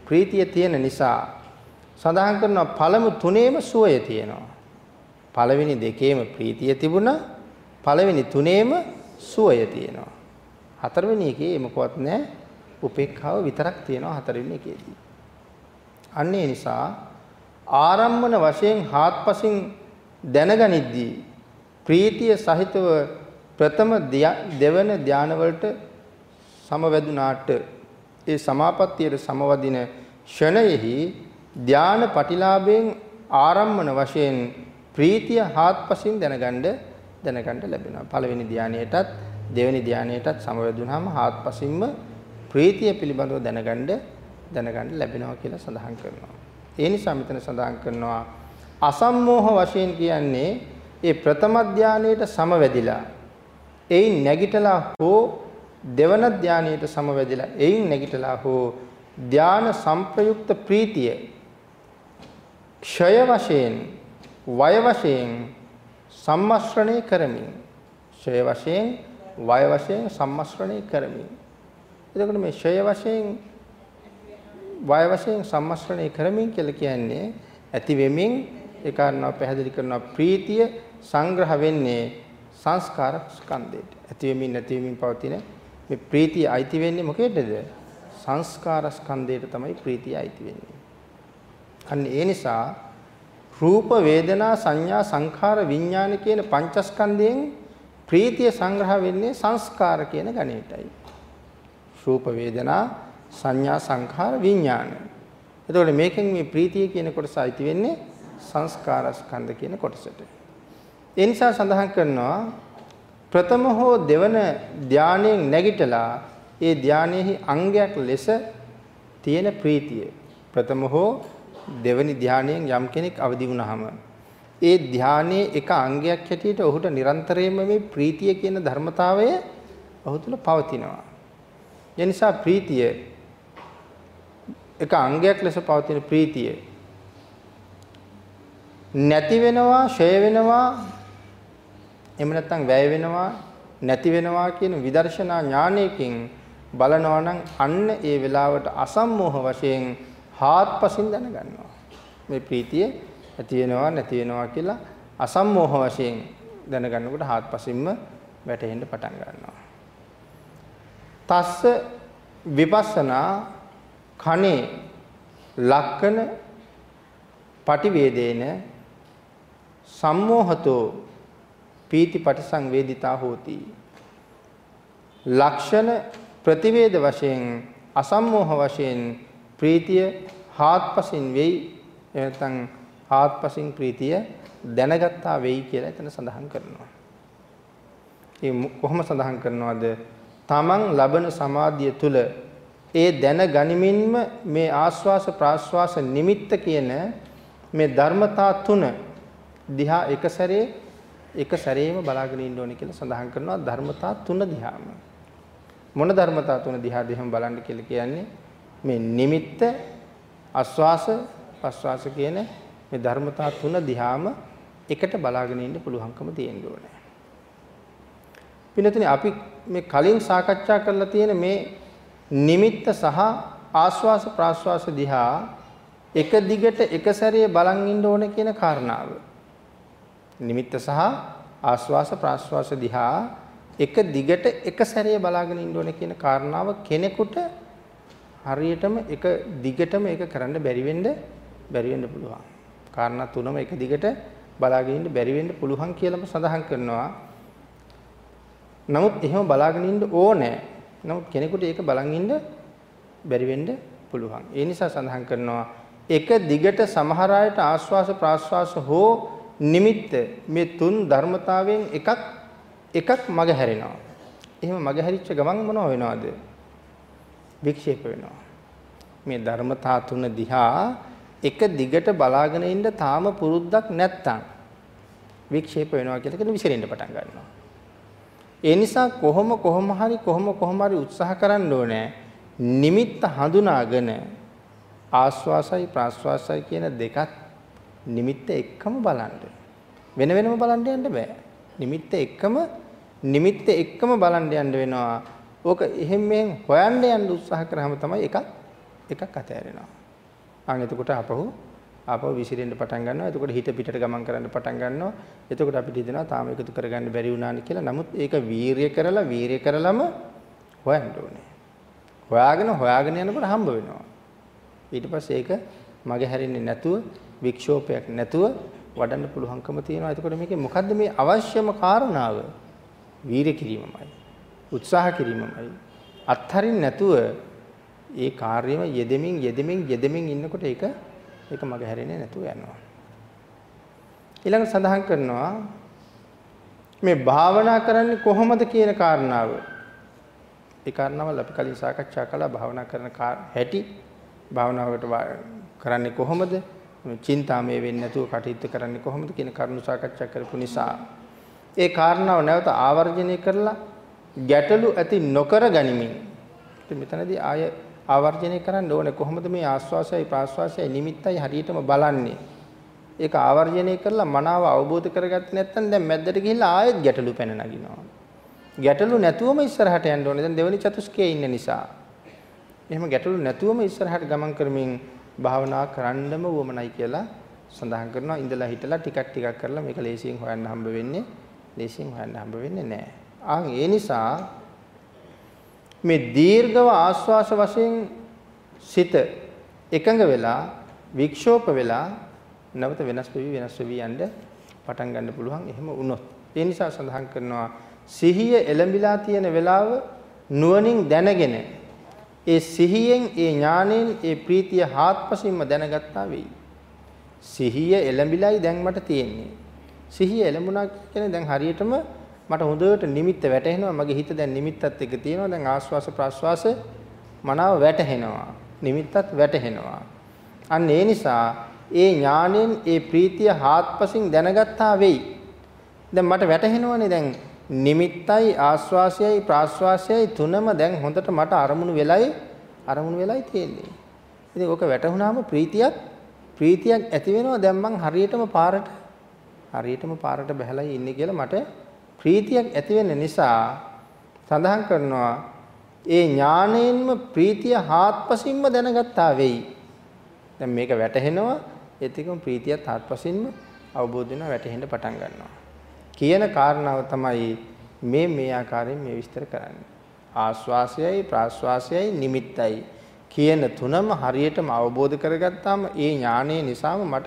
ප්‍රීතිය තියෙන නිසා සඳහන් කරනවා පළමු තුනේම සුවය තියෙනවා. පළවෙනි දෙකේම ප්‍රීතිය තිබුණා. පළවෙනි තුනේම සුවය තියෙනවා. හතරවෙනි එකේ මොකවත් නැහැ. උපේක්ඛාව විතරක් තියෙනවා හතරවෙනි එකේදී. අන්න ඒ නිසා ආරම්මන වශයෙන් හාත්පසින් දැනගනිද්දී ප්‍රීතිය සහිතව ප්‍රථම දෙවන ධාන වලට සමවැදුනාට ඒ සමාපත්තියට සමවදින ෂණයෙහි ධාන පටිලාභයෙන් ආරම්මන වශයෙන් ප්‍රීතිය හාත්පසින් දැනගන්න දැනගන්න ලැබෙනවා. පළවෙනි ධානයේටත් දෙවෙනි ධානයේටත් සමවැදුනහම හාත්පසින්ම ප්‍රීතිය පිළිබඳව දැනගන්න දැනගන්න ලැබෙනවා කියලා සඳහන් කරනවා. ඒ නිසා මෙතන සඳහන් කරනවා අසම්මෝහ වශයෙන් කියන්නේ ඒ ප්‍රථම ධානයේට සමවැදිලා එයින් නැගිටලා හෝ දෙවන ධානයේට සමවැදිලා එයින් නැගිටලා හෝ ධාන සංප්‍රයුක්ත ප්‍රීතිය ක්ෂය වශයෙන් වය වශයෙන් සම්මස්රණය කරමින් ක්ෂය වශයෙන් වය වශයෙන් සම්මස්රණය කරමින්. එතකොට මේ ක්ෂය වශයෙන් වය වශයෙන් සම්මස්රණය කරමින් කියලා කියන්නේ ඇති වෙමින් ඒ කාරණාව පැහැදිලි කරනවා ප්‍රීතිය සංග්‍රහ වෙන්නේ සංස්කාර ස්කන්ධයට. ඇති වෙමින් නැති වෙමින් පවතින මේ ප්‍රීතිය අයිති වෙන්නේ මොකේදද? සංස්කාර ස්කන්ධයට තමයි ප්‍රීතිය අයිති වෙන්නේ. අන්න ඒ නිසා රූප වේදනා සංඥා සංඛාර විඥාන කියන පංචස්කන්ධයෙන් ප්‍රීතිය සංග්‍රහ වෙන්නේ සංස්කාර කියන ගණේටයි. රූප වේදනා සංඥා සංඛාර විඥාන. එතකොට මේකෙන් මේ ප්‍රීතිය කියන කොටස අයිති වෙන්නේ සංස්කාර ස්කන්ධ කියන කොටසට. ඒ නිසා සඳහන් කරනවා ප්‍රථම හෝ දෙවන ධානයෙන් නැගිටලා ඒ ධානයේහි අංගයක් ලෙස තියෙන ප්‍රීතිය ප්‍රථම හෝ දෙවනි ධානයෙන් යම් කෙනෙක් අවදි වුණාම ඒ ධානයේ එක අංගයක් හැටියට ඔහුට නිරන්තරයෙන්ම මේ ප්‍රීතිය කියන ධර්මතාවය ඔහු තුල පවතිනවා. ඒ නිසා ප්‍රීතිය එක අංගයක් ලෙස පවතින ප්‍රීතිය නැති වෙනවා, ෂය වෙනවා, එහෙම නැත්නම් වැය වෙනවා, නැති වෙනවා කියන විදර්ශනා ඥානයකින් බලනවා නම් අන්න ඒ වෙලාවට අසම්මෝහ වශයෙන් හාත්පසින් දැනගන්නවා. මේ ප්‍රීතිය ඇති වෙනවා නැති වෙනවා කියලා අසම්මෝහ වශයෙන් දැනගන්නකොට හාත්පසින්ම වැටෙන්න පටන් ගන්නවා. තස්ස විපස්සනා කනේ ලක්කන පටිවේදේන සම්මෝහතෝ පීති පටිසංවේදිතා හෝති ලක්ෂණ ප්‍රතිවේද වශයෙන් අසම්මෝහ වශයෙන් ප්‍රීතිය හාත්පසින් වෙයි එනතන් හාත්පසින් ප්‍රීතිය දැනගත්තා වෙයි කියලා එතන සඳහන් කරනවා. ඒ කොහොම සඳහන් කරනවද? තමන් ලබන සමාධිය තුල ඒ දැන ගනිමින්ම මේ ආස්වාස ප්‍රාස්වාස නිමිත්ත කියන මේ ධර්මතා තුන දිහා එක සැරේ එක සැරේම බලාගෙන ඉන්න ඕනේ කියලා සඳහන් කරනවා ධර්මතා තුන දිහාම මොන ධර්මතා තුන දිහා දෙහම බලන්න කියලා කියන්නේ මේ නිමිත්ත ආස්වාස ප්‍රස්වාස කියන මේ ධර්මතා තුන දිහාම එකට බලාගෙන ඉන්න පුළුවන්කම තියෙන්න ඕනේ. පින්නතුනි අපි මේ කලින් සාකච්ඡා කරලා තියෙන මේ නිමිත්ත සහ ආස්වාස ප්‍රාස්වාස දිහා එක දිගට එක සැරේ බලන් ඉන්න ඕනේ කියන කාරණාව. නිමිත්ත සහ ආස්වාස ප්‍රාස්වාස දිහා එක දිගට එක සැරේ බලාගෙන ඉන්න ඕනේ කියන කාරණාව කෙනෙකුට හරියටම එක දිගටම ඒක කරන්න බැරි වෙන්න බැරි වෙන්න පුළුවන්. කාරණා තුනම එක දිගට බලාගෙන ඉන්න බැරි වෙන්න පුළුවන් කියලාම සඳහන් කරනවා. නමුත් එහෙම බලාගෙන ඉන්න ඕනේ. නමුත් කෙනෙකුට ඒක බලන් ඉන්න බැරි වෙන්න පුළුවන්. ඒ නිසා සඳහන් කරනවා එක දිගට සමහර අයට ආස්වාස ප්‍රාස්වාස හෝ නිමිත්ත මේ තුන් ධර්මතාවයෙන් එකක් එකක් මග හැරෙනවා. එහෙම මග හැරිච්ච ගමන් මොනව වෙනවද? වික්ෂේප වෙනවා. මේ ධර්මතා තුන දිහා එක දිගට බලාගෙන ඉන්න තාම පුරුද්දක් නැත්තම් වික්ෂේප වෙනවා කියලා කියන විසිරෙන්න පටන් ගන්නවා. ඒ නිසා කොහොම කොහොම හරි කොහොම කොහොම හරි උත්සාහ කරන්න ඕනේ නිමිත්ත හඳුනාගෙන ආස්වාසයි ප්‍රාස්වාසයි කියන දෙකත් නිමිත්ත එක්කම බලන්න. වෙන වෙනම බලන්න යන්න බෑ. නිමිත්ත එක්කම නිමිත්ත එක්කම බලන්න යන්න වෙනවා. ඕක එහෙම මෙහෙන් හොයන්න යන්න උත්සාහ කරාම තමයි එකක් එකක් අතහැරෙනවා. ආන් එතකොට අපහු ආපහු විසිරෙන්න පටන් ගන්නවා. එතකොට හිත පිටට ගමන් කරන්න පටන් ගන්නවා. එතකොට අපිට හිතෙනවා තාම එකතු කරගන්න බැරි වුණානේ කියලා. නමුත් ඒක වීරිය කරලා වීරිය කරලම හොයන්න ඕනේ. හොයාගෙන හොයාගෙන යනකොට හම්බ වෙනවා. ඊට පස්සේ ඒක මගේ හැරෙන්නේ නැතුව වික්ෂෝපයක් නැතුව වඩන්න පුළුවන්කම තියෙනවා. එතකොට මේකේ මොකද්ද මේ අවශ්‍යම කාරණාව? වීරිය කිරීමමයි. උත්සාහ කිරීමමයි. අත්හරින්න නැතුව ඒ කාර්යම යෙදෙමින් යෙදෙමින් යෙදෙමින් ඉන්නකොට ඒක ඒක මග හැරෙන්නේ නැතුව යනවා. ඊළඟට සඳහන් කරනවා මේ භාවනා කරන්නේ කොහොමද කියන කාරණාව. ඒ කාරණාවල් අපි කලින් සාකච්ඡා කළා භාවනා කරන හැටි භාවනාවකට කරන්නේ කොහොමද? චින්තාමය වෙන්නේ නැතුව කටයුතු කරන්නේ කොහොමද කියන කරුණු සාකච්ඡා කරපු නිසා. ඒ කාරණාව නැවත ආවර්ජනය කරලා ගැටලු ඇති නොකර ගනිමින්. මෙතනදී ආය ආවර්ජනය කරන්න ඕනේ කොහොමද මේ ආස්වාසයයි ප්‍රාස්වාසයයි නිමිත්තයි හරියටම බලන්නේ? ඒක ආවර්ජනය කරලා මනාව අවබෝධ කරගත්තේ නැත්නම් දැන් මැද්දට ගිහිල්ලා ආයෙත් ගැටලු පැන නගිනවා. ගැටලු නැතුවම ඉස්සරහට යන්න ඕනේ. දැන් දෙවෙනි චතුස්කයේ ඉන්න නිසා. එහෙම ගැටලු නැතුවම ඉස්සරහට ගමන් කරමින් භාවනා කරන්නම වමනයි කියලා සඳහන් කරනවා ඉඳලා හිටලා ටිකක් ටිකක් කරලා මේක ලේසියෙන් හොයන්න හම්බ වෙන්නේ ලේසියෙන් හොයන්න හම්බ වෙන්නේ නැහැ. ආන් ඒ නිසා මේ දීර්ඝව ආස්වාස වශයෙන් සිත එකඟ වෙලා වික්ෂෝප වෙලා නැවත වෙනස් වෙවි වෙනස් වෙවි යන්න පටන් ගන්න පුළුවන් එහෙම වුණොත්. ඒ නිසා සඳහන් කරනවා සිහිය එළඹිලා තියෙන වෙලාව නුවණින් දැනගෙන ඒ සිහියෙන් ඒ ඥාණයෙන් ඒ ප්‍රීතිය හාත්පසින්ම දැනගත්තා වෙයි. සිහිය එළඹිලයි දැන් මට තියෙන්නේ. සිහිය එළඹුණා කියන්නේ දැන් හරියටම මට හොඳට නිමිත්ත වැටහෙනවා. මගේ හිත දැන් නිමිත්තත් එක්ක තියෙනවා. දැන් ආස්වාස ප්‍රාස්වාස මනාව වැටහෙනවා. නිමිත්තත් වැටහෙනවා. අන්න ඒ නිසා ඒ ඥාණයෙන් ඒ ප්‍රීතිය හාත්පසින් දැනගත්තා වෙයි. දැන් මට වැටහෙනවනේ දැන් නිමිත්තයි ආස්වාසයයි ප්‍රාස්වාසයයි තුනම දැන් හොඳට මට අරමුණු වෙලයි අරමුණු වෙලයි තියෙන්නේ. ඉතින් ඕක වැටහුණාම ප්‍රීතියක් ප්‍රීතියක් ඇති වෙනවා දැන් මං හරියටම පාරට හරියටම පාරට බහැලයි ඉන්නේ කියලා මට ප්‍රීතියක් ඇති වෙන්න නිසා සඳහන් කරනවා ඒ ඥාණයෙන්ම ප්‍රීතිය හාත්පසින්ම දැනගත්තා වෙයි. දැන් මේක වැටහෙනවා ඒත් එකම ප්‍රීතියත් හාත්පසින්ම අවබෝධ වෙනවා වැටහෙන්න පටන් ගන්නවා. කියන කාරණාව තමයි මේ මේ ආකාරයෙන් මේ විස්තර කරන්නේ. ආස්වාසයයි ප්‍රාස්වාසයයි නිමිත්තයි කියන තුනම හරියටම අවබෝධ කරගත්තාම ඒ ඥානයේ නිසාම මට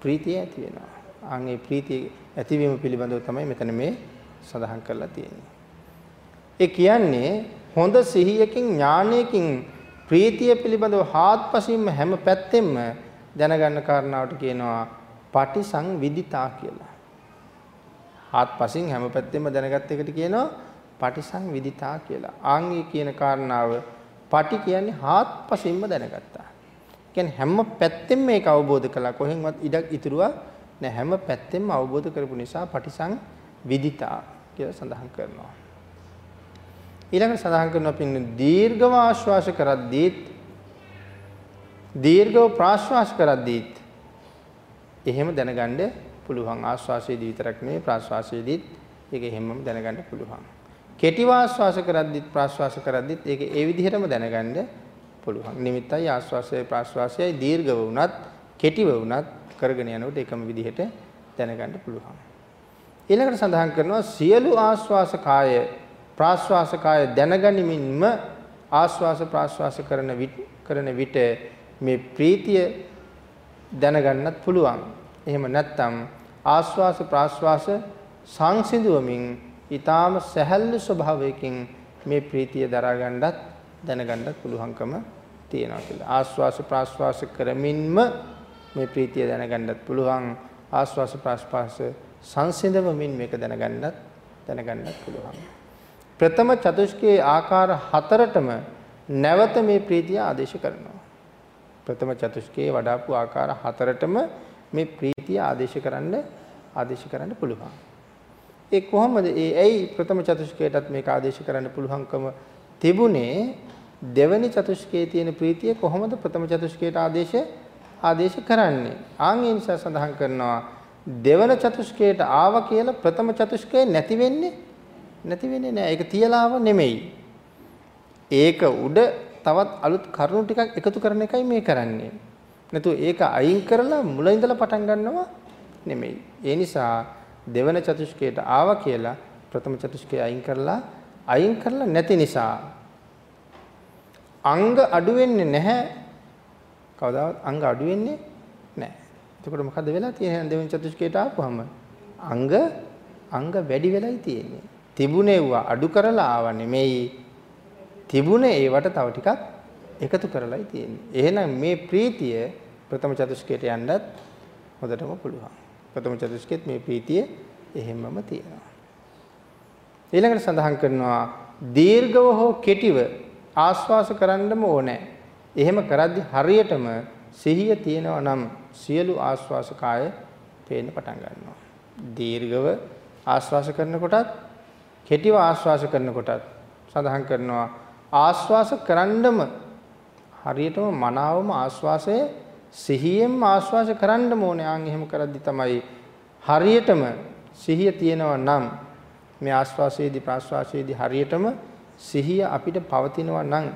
ප්‍රීතිය ඇති වෙනවා. අන් ඒ ප්‍රීතිය ඇතිවීම පිළිබඳව තමයි මෙතන මේ සඳහන් කරලා තියෙන්නේ. ඒ කියන්නේ හොඳ සිහියකින් ඥානයකින් ප්‍රීතිය පිළිබඳව හාත්පසින්ම හැම පැත්තෙම දැනගන්න කාරණාවට කියනවා පටිසංවිදිතා කියලා. හාත්පසින් හැම පැත්තෙම දැනගත් එකට කියනවා පටිසංවිදිතා කියලා. ආන්ගේ කියන කාරණාව පටි කියන්නේ හාත්පසින්ම දැනගත්තා. කියන්නේ හැම පැත්තෙම මේක අවබෝධ කළා. කොහෙන්වත් ඉඩක් ඉතුරුවා නෑ හැම පැත්තෙම අවබෝධ කරපු නිසා පටිසංවිදිතා කියලා සඳහන් කරනවා. ඊළඟට සඳහන් කරනවා පින්න දීර්ඝව ආශ්වාස කරද්දීත් දීර්ඝව ප්‍රාශ්වාස කරද්දීත් එහෙම දැනගන්න පුළුවන් ආශ්වාසයේදී විතරක් නෙවෙයි ප්‍රාශ්වාසයේදීත් ඒක එහෙමම දැනගන්න පුළුවන්. කෙටි වාශ්වාස කරද්දිත් ප්‍රාශ්වාස කරද්දිත් ඒක ඒ විදිහටම දැනගන්න පුළුවන්. නිමිත්තයි ආශ්වාසයයි ප්‍රාශ්වාසයයි දීර්ඝව වුණත් කෙටිව වුණත් කරගෙන යනකොට එකම විදිහට දැනගන්න පුළුවන්. ඊළඟට සඳහන් කරනවා සියලු ආශ්වාස කාය ප්‍රාශ්වාස කාය දැනගනිමින්ම ආශ්වාස ප්‍රාශ්වාස කරන කරන විට මේ ප්‍රීතිය දැනගන්නත් පුළුවන්. එහෙම නැත්නම් ආශ්වාස ප්‍රාශ්වාස සංසිඳුවමින් ඊටාම සැහැල්ලු ස්වභාවයකින් මේ ප්‍රීතිය දරා ගන්නත් දැනගන්නත් පුළුවන්කම තියෙනවා කියලා. ආශ්වාස ප්‍රාශ්වාස කරමින්ම මේ ප්‍රීතිය දැනගන්නත් පුළුවන්. ආශ්වාස ප්‍රාශ්වාස සංසිඳවමින් මේක දැනගන්නත් දැනගන්නත් පුළුවන්. ප්‍රථම චතුෂ්කයේ ආකාර හතරටම නැවත මේ ප්‍රීතිය ආදේශ කරනවා. ප්‍රථම චතුෂ්කයේ වඩාපු ආකාර හතරටම මේ ප්‍රීතිය ආදේශ කරන්න ආදේශ කරන්න පුළුවන්. ඒ කොහොමද? ඒ ඇයි ප්‍රථම චතුෂ්කයටත් මේක ආදේශ කරන්න පුළුවන්කම තිබුණේ? දෙවැනි චතුෂ්කයේ තියෙන ප්‍රීතිය කොහොමද ප්‍රථම චතුෂ්කයට ආදේශ ආදේශ කරන්නේ? ආන් ඒ නිසා සඳහන් කරනවා දෙවන චතුෂ්කයට ආව කියලා ප්‍රථම චතුෂ්කය නැති වෙන්නේ නැති වෙන්නේ නැහැ ඒක තියලාව නෙමෙයි. ඒක උඩ තවත් අලුත් කරුණු ටිකක් එකතු කරන එකයි මේ කරන්නේ. නැතු ඒක අයින් කරලා මුල ඉඳලා පටන් ගන්නවා නෙමෙයි ඒ නිසා දෙවන චතුෂ්කයට ආවා කියලා ප්‍රථම චතුෂ්කය අයින් කරලා අයින් කරලා නැති නිසා අංග අඩු වෙන්නේ නැහැ. කවදාවත් අංග අඩු වෙන්නේ නැහැ. එතකොට මොකද වෙලා තියෙන්නේ දෙවන චතුෂ්කයට ආපුවම අංග අංග වැඩි වෙලයි තියෙන්නේ. තිබුණේවා අඩු කරලා ආව නෙමෙයි. තිබුණේ ඒවට තව ටිකක් එකතු කරලායි තියෙන්නේ. එහෙනම් මේ ප්‍රීතිය ප්‍රථම චතුෂ්කයට යන්නත් හොඳටම පුළුවන්. ප්‍රථම චතුස්කෙත් මේ ප්‍රීතිය එහෙම්මම තියෙනවා. ඊළඟට සඳහන් කරනවා දීර්ඝව හෝ කෙටිව ආස්වාස කරන්නම ඕනේ. එහෙම කරද්දි හරියටම සිහිය තියෙනවා නම් සියලු ආස්වාස කාය පේන්න පටන් ගන්නවා. දීර්ඝව ආස්වාස කරනකොටත් කෙටිව ආස්වාස කරනකොටත් සඳහන් කරනවා ආස්වාස කරන්නම හරියටම මනාවම ආස්වාසයේ සිහියෙන්ම ආශ්වාස කරන්න ඕනේ. ආන් එහෙම කරද්දි තමයි හරියටම සිහිය තියෙනවා නම් මේ ආශ්වාසයේදී ප්‍රාශ්වාසයේදී හරියටම සිහිය අපිට පවතිනවා නම්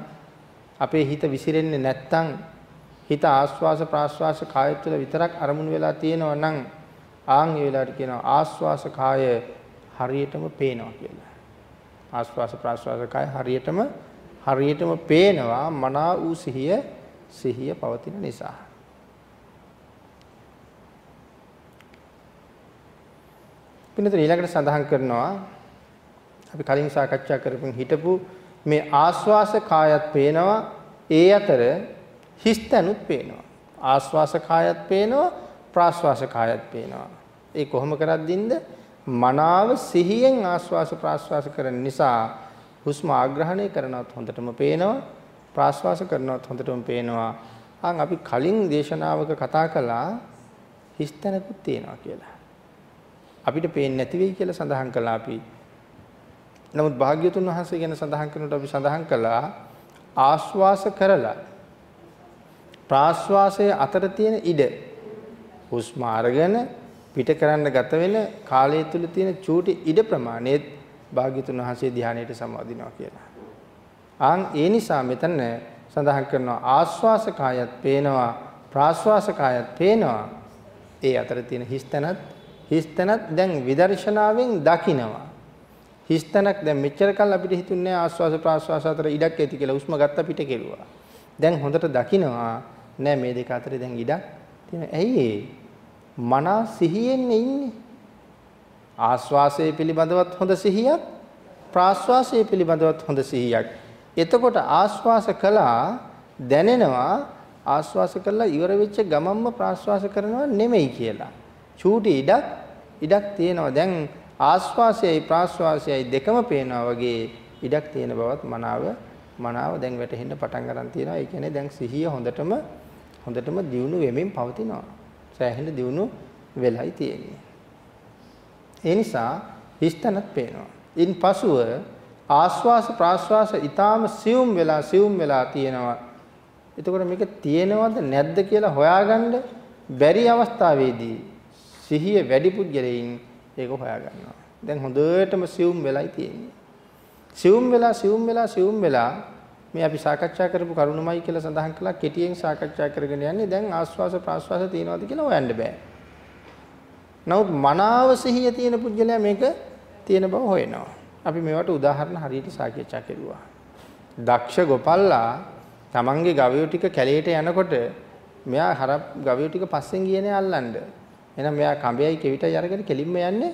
අපේ හිත විසිරෙන්නේ නැත්තම් හිත ආශ්වාස ප්‍රාශ්වාස කාය තුළ විතරක් අරමුණු වෙලා තියෙනවා නම් ආන් ඒ වෙලාවට කියනවා ආශ්වාස කාය හරියටම පේනවා කියලා. ආශ්වාස ප්‍රාශ්වාස කාය හරියටම හරියටම පේනවා මනා වූ සිහිය සිහිය පවතින නිසා. පින්නතර ඊළඟට සඳහන් කරනවා අපි කලින් සාකච්ඡා කරපු හිටපු මේ ආස්වාස කායත් පේනවා ඒ අතර හිස්තනුත් පේනවා. ආස්වාස කායත් පේනවා ප්‍රාස්වාස කායත් පේනවා. ඒ කොහොම කරද්දින්ද? මනාව සිහියෙන් ආස්වාස ප්‍රාස්වාස කරන නිසා හුස්ම ආග්‍රහණය කරනවත් හොඳටම පේනවා ප්‍රාස්වාස කරනවත් හොඳටම පේනවා අන් අපි කලින් දේශනාවක කතා කළා හිස්තනකුත් තියෙනවා කියලා අපිට පේන්නේ නැති වෙයි කියලා සඳහන් කළා අපි. නමුත් භාග්‍යතුන් වහන්සේ ගැන සඳහන් කරනකොට අපි සඳහන් කළා ආශ්වාස කරලා ප්‍රාශ්වාසයේ අතර තියෙන ඉඩ හුස්ම අරගෙන පිට කරන්න ගත වෙන කාලය තුල තියෙන චූටි ඉඩ ප්‍රමාණයත් භාග්‍යතුන් වහන්සේ ධානයට සමාදිනවා කියලා. ආන් ඒ නිසා මෙතන සඳහන් කරනවා ආශ්වාස කායත් පේනවා ප්‍රාශ්වාස කායත් පේනවා ඒ අතර තියෙන හිස්තනත් හිස්තනක් දැන් විදර්ශනාවෙන් දකිනවා. හිස්තනක් දැන් මෙච්චර කල් අපිට හිතුන්නේ ආස්වාස ප්‍රාස්වාස අතර ඉඩක් ඇති කියලා උස්ම ගත්ත පිට කෙරුවා. දැන් හොඳට දකිනවා නෑ මේ දෙක අතර දැන් ඉඩක් තියෙන. ඇයි මනා සිහියෙන් ඉන්නේ. ආස්වාසය පිළිබඳවත් හොඳ සිහියක් ප්‍රාස්වාසය පිළිබඳවත් හොඳ සිහියක්. එතකොට ආස්වාස කළා දැනෙනවා ආස්වාස කළා ඉවර වෙච්ච ගමම්ම ප්‍රාස්වාස කරනවා නෙමෙයි කියලා. චූටි ඉඩක් ඉඩක් තියෙනවා. දැන් ආස්වාසයයි ප්‍රාස්වාසයයි දෙකම පේනවා වගේ ඉඩක් තියෙන බවත් මනාව මනාව දැන් වැටහෙන්න පටන් ගන්න තියෙනවා. ඒ කියන්නේ දැන් සිහිය හොඳටම හොඳටම දියුණු වෙමින් පවතිනවා. සෑහෙන දියුණු වෙලයි තියෙන්නේ. ඒ නිසා හිස්තනත් පේනවා. ඉන් පසුව ආස්වාස ප්‍රාස්වාස ඊටාම සියුම් වෙලා සියුම් වෙලා තියෙනවා. එතකොට මේක තියෙනවද නැද්ද කියලා හොයාගන්න බැරි අවස්ථාවේදී සිහිය වැඩි පුද්ගලයින් ඒක හොයාගන්නවා. දැන් හොඳටම සියුම් වෙලයි තියෙන්නේ. සියුම් වෙලා සියුම් වෙලා සියුම් වෙලා මේ අපි සාකච්ඡා කරපු කරුණමයි කියලා සඳහන් කළා කෙටියෙන් සාකච්ඡා කරගෙන යන්නේ දැන් ආස්වාස ප්‍රාස්වාස තියෙනවද කියලා හොයන්න බෑ. නමුත් මනාව සිහිය තියෙන පුද්ගලයා මේක තියෙන බව හොයනවා. අපි මේවට උදාහරණ හරියට සාකච්ඡා කෙරුවා. දක්ෂ ගොපල්ලා තමන්ගේ ගවයෝ ටික කැලේට යනකොට මෙයා හර ගවයෝ ටික පස්සෙන් ගියනේ අල්ලන්න. එහෙනම් මෙයා කඹයයි කෙවිතයි අරගෙන කෙලින්ම යන්නේ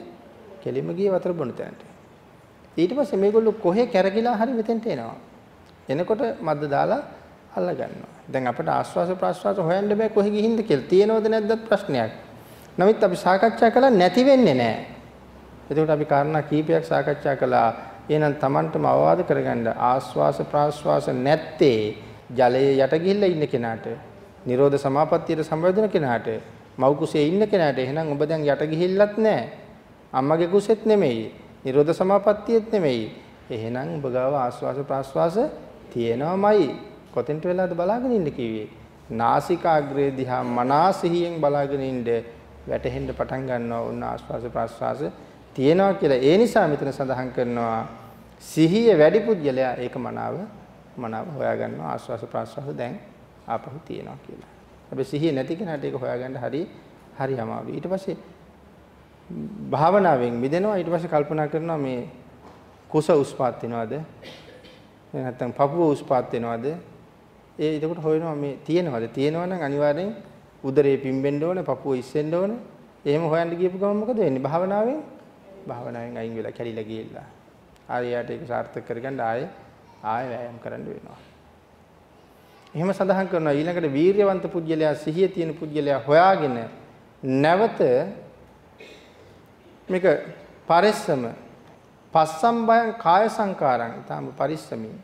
කෙලින්ම ගියේ වතුර බොන තැනට. ඊට පස්සේ මේගොල්ලෝ කොහේ කැරකිලා හරි මෙතෙන්ට එනවා. එනකොට මද්ද දාලා අල්ල ගන්නවා. දැන් අපිට ආස්වාස ප්‍රාස්වාස හොයන්න බෑ කොහේ ගිහින්ද කියලා. තියෙනවද නැද්දත් ප්‍රශ්නයක්. නමුත් අපි සාකච්ඡා කළා නැති වෙන්නේ නැහැ. එතකොට අපි කාරණා කීපයක් සාකච්ඡා කළා. එහෙනම් Tamanටම අවවාද කරගන්න ආස්වාස ප්‍රාස්වාස නැත්තේ ජලයේ යට ගිහිල්ලා ඉන්න කෙනාට, Nirodha Samapattiයට සම්බන්ධ කෙනාට, මව් කුසේ ඉන්න කෙනාට එහෙනම් ඔබ දැන් යට ගිහිල්ලත් නැහැ. අම්මගේ කුසෙත් නෙමෙයි. Nirodha Samapattiයෙත් නෙමෙයි. එහෙනම් ඔබ ගාව ආස්වාස ප්‍රාස්වාස තියෙනවමයි. කොතෙන්ට වෙලාද බලාගෙන ඉන්න කිව්වේ? නාසිකාග්‍රේ දිහා මනසිහියෙන් බලාගෙන ඉන්න වැටෙන්න පටන් ගන්නවා උන්න ආස්වාස ප්‍රාස්වාස තියෙනවා කියලා. ඒ නිසා මෙතන සඳහන් කරනවා සිහිය වැඩි පුද්ගලයා ඒක මනාව මනාව හොයාගන්නවා ආස්වාස ප්‍රාස්වාස දැන් ආපහු තියෙනවා කියලා. හැබැයි සිහිය නැති කෙනාට ඒක හොයාගන්න හරි හරි අමාරුයි. ඊට පස්සේ භාවනාවෙන් මිදෙනවා ඊට පස්සේ කල්පනා කරනවා මේ කුස උස්පාත් වෙනවද? නැත්නම් පපුව උස්පාත් වෙනවද? ඒ එතකොට හොයනවා මේ තියෙනවද? තියෙනවා නම් අනිවාර්යෙන් උදරේ පිම්බෙන්න ඕනේ, පපුව ඉස්සෙන්න ඕනේ. එහෙම හොයන්න ගියපු ගමන් මොකද වෙන්නේ? භාවනාවෙන් භාවනාවෙන් අයින් වෙලා කැඩිලා ගියලා. ආයෙත් ඒක සාර්ථක කරගන්න ආයෙ ආයෙ වෑයම් කරන්න වෙනවා. එහෙම සඳහන් කරනවා ඊළඟට වීරියවන්ත පුජ්‍යලයා සිහිය තියෙන පුජ්‍යලයා හොයාගෙන නැවත මේක පරිස්සම පස්සම් බයං කාය සංකාරං ඊටම පරිස්සමින්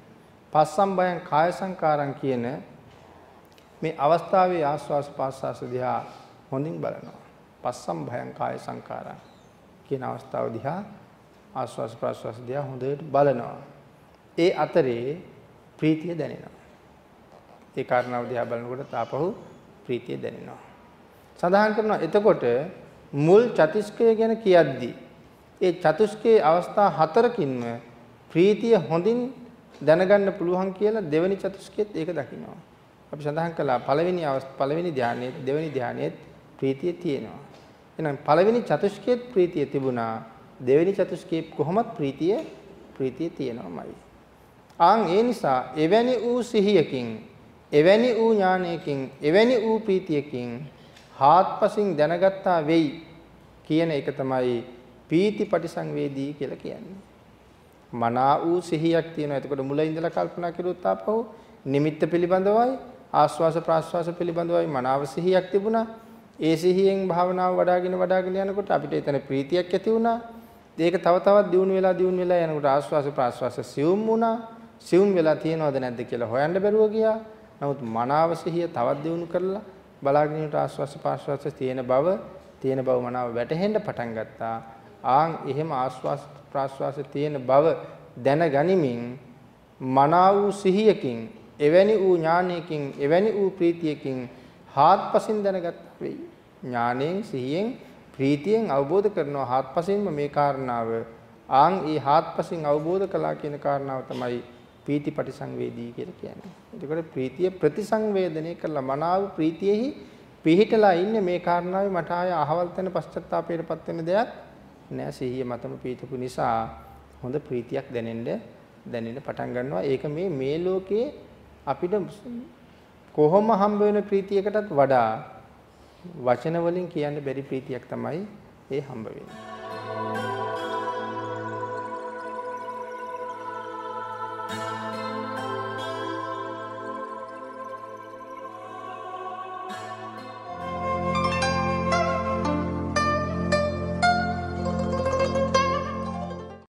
පස්සම් බයං කාය සංකාරං කියන මේ අවස්ථාවේ ආස්වාස් පාස්වාස දිහා හොඳින් බලනවා. පස්සම් භයං කාය සංකාරං කියන අවස්ථාව දිහා ආස්වාස් ප්‍රාස්වාස දිහා හොඳට බලනවා. ඒ අතරේ ප්‍රීතිය දැනෙනවා. ඒ කාරණාව දිහා බලනකොට තාපහු ප්‍රීතිය දැනෙනවා. සඳහන් කරනවා එතකොට මුල් චතුස්කය ගැන කියද්දී ඒ චතුස්කයේ අවස්ථා හතරකින්ම ප්‍රීතිය හොඳින් දැනගන්න පුළුවන් කියලා දෙවෙනි චතුස්කයේත් ඒක දකිනවා. අපි සඳහන් කළා පළවෙනි පළවෙනි ධානයේ දෙවෙනි ධානයේ ප්‍රීතිය තියෙනවා. එහෙනම් පළවෙනි චතුස්කයේ ප්‍රීතිය තිබුණා. දෙවෙනි චතුස්කයේ කොහොමත් ප්‍රීතිය ප්‍රීතිය තියෙනවාමයි. ආන් ඒ නිසා එවැනි වූ සිහියකින් එවැනි වූ ඥානයකින් එවැනි වූ ප්‍රීතියකින් හාත්පසින් දැනගත්තා වෙයි කියන එක තමයි පීති පටිසංවේදී කියලා කියන්නේ. මනා වූ සිහියක් තියෙනවා. එතකොට මුල ඉඳලා කල්පනා කරුවොත් ආපහු නිමිත්ත පිළිබඳවයි ආස්වාස ප්‍රාස්වාස පිළිබඳවයි මනාව සිහියක් තිබුණා. ඒ සිහියෙන් භාවනාව වඩාගෙන වඩාගෙන යනකොට අපිට එතන ප්‍රීතියක් ඇති වුණා. ඒක තව තවත් දියුණු වෙලා දියුණු වෙලා යනකොට ආස්වාස ප්‍රාස්වාස සියුම් වුණා. සියුම් වෙලා තියෙනවද නැද්ද කියලා හොයන්න බැරුව ගියා. නමුත් මනාව සිහිය තවත් දියුණු කරලා බලාගෙන ඉන්නට ආස්වාස ප්‍රාස්වාස තියෙන බව තියෙන බව මනාව වැටහෙන්න පටන් ගත්තා. ආන් එහෙම ආස්වාස ප්‍රාස්වාස තියෙන බව දැනගනිමින් මනාව සිහියකින් එවැනි වූ ඥානයකින් එවැනි වූ ප්‍රීතියකින් හාත්පසින් දැනගත් වෙයි. ඥාණයෙන් සිහියෙන් ප්‍රීතියෙන් අවබෝධ කරනවා හාත්පසින්ම මේ කාරණාව. ආන් ඒ හාත්පසින් අවබෝධ කළා කියන කාරණාව තමයි ප්‍රීති පටිසංවේදී කියලා කියන්නේ. එතකොට ප්‍රීතිය ප්‍රතිසංවේදනය කළා මනාව ප්‍රීතියෙහි පිහිටලා ඉන්නේ මේ කාරණාවේ මට ආය අහවල් තැන පශ්චත්තාපයටපත් වෙන දෙයක් නෑ සිහිය මතම පීතපු නිසා හොඳ ප්‍රීතියක් දැනෙන්න දැනෙන්න පටන් ගන්නවා. ඒක මේ මේ ලෝකයේ අපිට කොහොම හම්බ වෙන ප්‍රීතියකටත් වඩා වචන වලින් කියන්න බැරි ප්‍රීතියක් තමයි ඒ හම්බ වෙන්නේ.